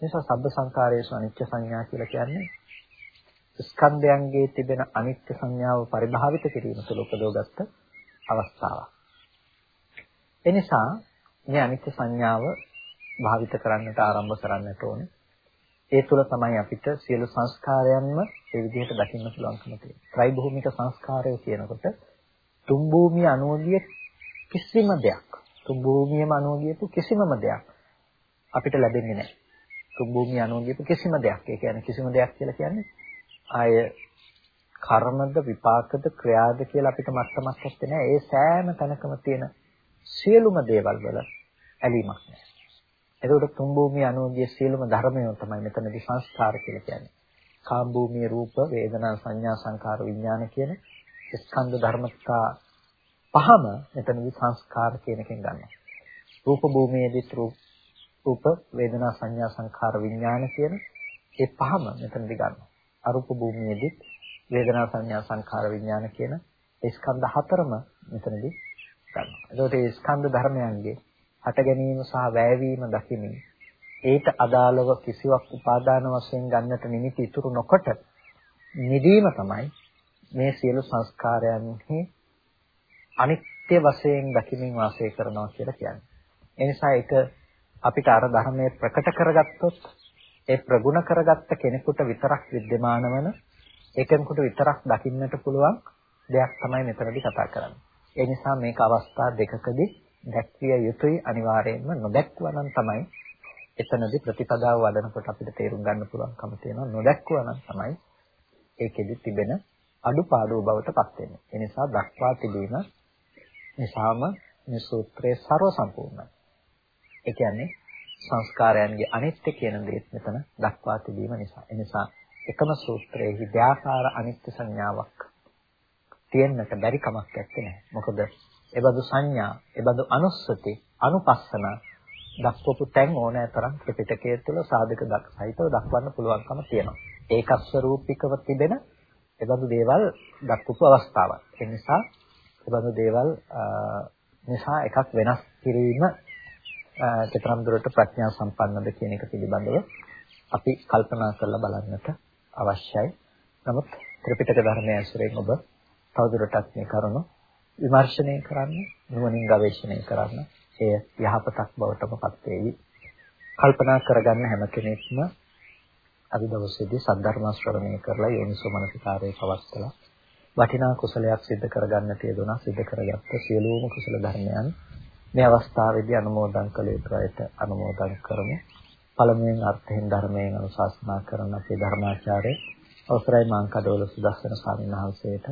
ඒ නිසා සබ්බ සංකාරයේසු අනිත්‍ය සංඥා කියලා කියන්නේ ස්කන්ධයන්ගේ තිබෙන අනිත්‍ය සංඥාව පරිභාවිත කිරීම තුළ උපදවගත්ත අවස්ථාවක්. ඒ නිසා මේ අනිත්‍ය සංඥාව භාවිත කරන්නට ආරම්භ කරන්නට ඕනේ. ඒ තුළ තමයි අපිට සියලු සංස්කාරයන්ම ඒ විදිහට දකින්න පුළුවන්කම තියෙන්නේ. ත්‍රිභූමික සංස්කාරය කියනකොට තුන් භූමිය අනුගිය කිසිම දෙයක් තුන් භූමියම අනුගියපු කිසිමම දෙයක් අපිට ලැබෙන්නේ නැහැ. තුන් භූමිය අනුගියපු කිසිම දෙයක්. ඒ කියන්නේ කිසිම දෙයක් කියලා කියන්නේ ආය කර්මද විපාකද ක්‍රියාද කියලා අපිට මත්තමක් නැත්තේ නෑ. ඒ සෑම තැනකම තියෙන සියලුම දේවල් වල ඇලීමක් නෑ. එතකොට තුන් භූමිය අනුගිය සියලුම ධර්මය තමයි මෙතනදී සංස්කාර කියලා කියන්නේ. කාම භූමිය රූප, වේදනා, සංඥා, සංකාර, විඥාන කියන ස්කන්ධ ධර්මතා පහම මෙතනදී සංස්කාර කියන එකෙන් ගන්නවා. රූප භූමියේදී රූප වේදනා සංඥා සංඛාර විඥාන කියන ඒ පහම මෙතනදී ගන්නවා. අරූප භූමියේදී වේදනා සංඥා සංඛාර විඥාන කියන ඒ ස්කන්ධ හතරම මෙතනදී ගන්නවා. එතකොට මේ ස්කන්ධ ධර්මයන්ගේ හට ගැනීම සහ වැයවීම දකිමින් ඒට අදාළව කිසිවක් උපාදාන වශයෙන් ගන්නට නිමිති ඉතුරු නොකොට නිදීම තමයි මේ සියලු සංස්කාරයන්හි අනිත්‍ය වශයෙන් දකිමින් වාසය කරනවා කියලා කියන්නේ. ඒ නිසා ඒක අපිට අර ධර්මයේ ප්‍රකට කරගත්තොත් ඒ ප්‍රගුණ කරගත්ත කෙනෙකුට විතරක් विद्यमान වන ඒ කෙනෙකුට විතරක් දකින්නට පුළුවන් දෙයක් තමයි මෙතනදී කතා කරන්නේ. ඒ නිසා මේක අවස්ථා දෙකකදී දැක්විය යුතුයි අනිවාර්යයෙන්ම නොදැක්ුවා නම් තමයි එතනදී ප්‍රතිපදාව වඩනකොට අපිට තේරුම් ගන්න පුළුවන්කම තියෙනවා නොදැක්ුවා නම් තමයි ඒකෙදි තිබෙන අඩුපාඩු බවට පත් වෙන්නේ. ඒ නිසා දක්වා තිබීම නිසාම මේ සූත්‍රයේ ਸਰව සම්පූර්ණයි. ඒ කියන්නේ සංස්කාරයන්ගේ අනිත්‍ය කියන දේ මෙතන දක්වා තිබීම නිසා. ඒ නිසා එකම සූත්‍රයේ ව්‍යාපාර අනිත්‍ය සංඥාවක් තියෙන්නට බැරි කමක් නැත්තේ. මොකද එබඳු සංඥා, එබඳු අනුස්සති, අනුපස්සන දක්වපු තැන් ඕනෑ තරම් ත්‍රිපිටකය තුළ සාධක සහිතව දක්වන්න පුළුවන්කම තියෙනවා. ඒකස්වරූපිකව තිබෙන එබඳු දේවල් දක්වපු අවස්ථාවක්. ඒ නිසා එබඳු දේවල් නිසා එකක් වෙනස් කිරීම චතරම් දුරට ප්‍රඥා සම්පන්නද කියන එක පිළිබඳව අපි කල්පනා කරලා බලන්නට අවශ්‍යයි. නමුත් ත්‍රිපිටක ධර්මයේ ඇසුරෙන් ඔබ තවදුරටත් මේ කරුණ විමර්ශනය කරන්න, නුවණින් ගවේෂණය කරන්න, එය යහපතක් බවටම පත් වේවි. කල්පනා කරගන්න හැම කෙනෙක්ම අද දවසේදී සද්ධර්ම ශ්‍රවණය කරලා යෝනිසෝ මනසිකාරයේ පවස්සලා වටිනා කුසලයක් සිද්ධ කරගන්නට යෙදුණා සිද්ධ කරගත්ත සියලුම කුසල ධර්මයන් මේ අවස්ථාවේදී අනුමෝදන් කළ යුතු අයට අනුමෝදන් කරමු. පළමුවෙන් අර්ථයෙන් ධර්මයෙන් අනුශාසනා කරන අපේ ධර්මාචාර්ය අවසරයි මාංකඩවල සුදස්සන ස්වාමීන් වහන්සේට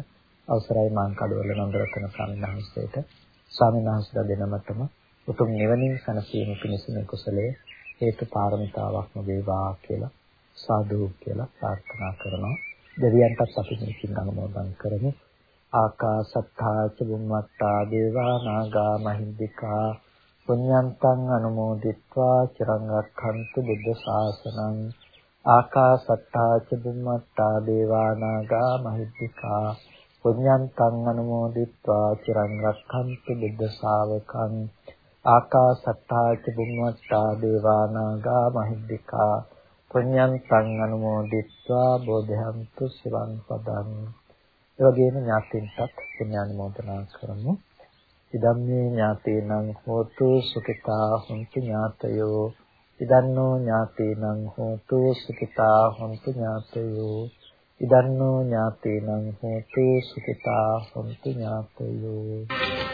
අවසරයි මාංකඩවල නන්දරතන ස්වාමීන් වහන්සේට ස්වාමීන් වහන්සේලා දෙනමතම උතුම් නිවනින් සැනසීම පිණිස මේ කුසලයේ හේතු පාරමිතාවක්ම වේවා කියලා සාදු කියලා ප්‍රාර්ථනා කරනවා. දෙවියන්ටත් අපි මේකින් අනුමෝදන් කරමු. ආකාසත්තා ච බුම්මත්තා දේවා නාග මහින්దికා පුඤ්ඤන්තං අනුමෝදිත්වා චිරං රක්ඛන්තු බුද්ධ ශාසනං ආකාසට්ටා ච බුම්මට්ටා දේවානාගා මහිද්దికා පුඤ්ඤන්තං අනුමෝදිත්වා චිරං රක්ඛන්තු බුද්ධ ශාවකං ආකාසට්ටා ච බුම්මට්ටා දේවානාගා මහිද්దికා පුඤ්ඤන්තං අනුමෝදිත්වා බෝධයන්තු සිවං පදං එවැගේම ඥාතින්ටත් පුණ්‍යානුමෝදනා කරමු. ඉදම්මේ ඥාතේනං හෝතු සුඛිතා හොන්තු ඥාතයෝ. ඉදන්නෝ ඥාතේනං හෝතු සුඛිතා හොන්තු ඥාතයෝ. ඉදන්නෝ ඥාතේනං හෝතු සුඛිතා හොන්තු ඥාතයෝ.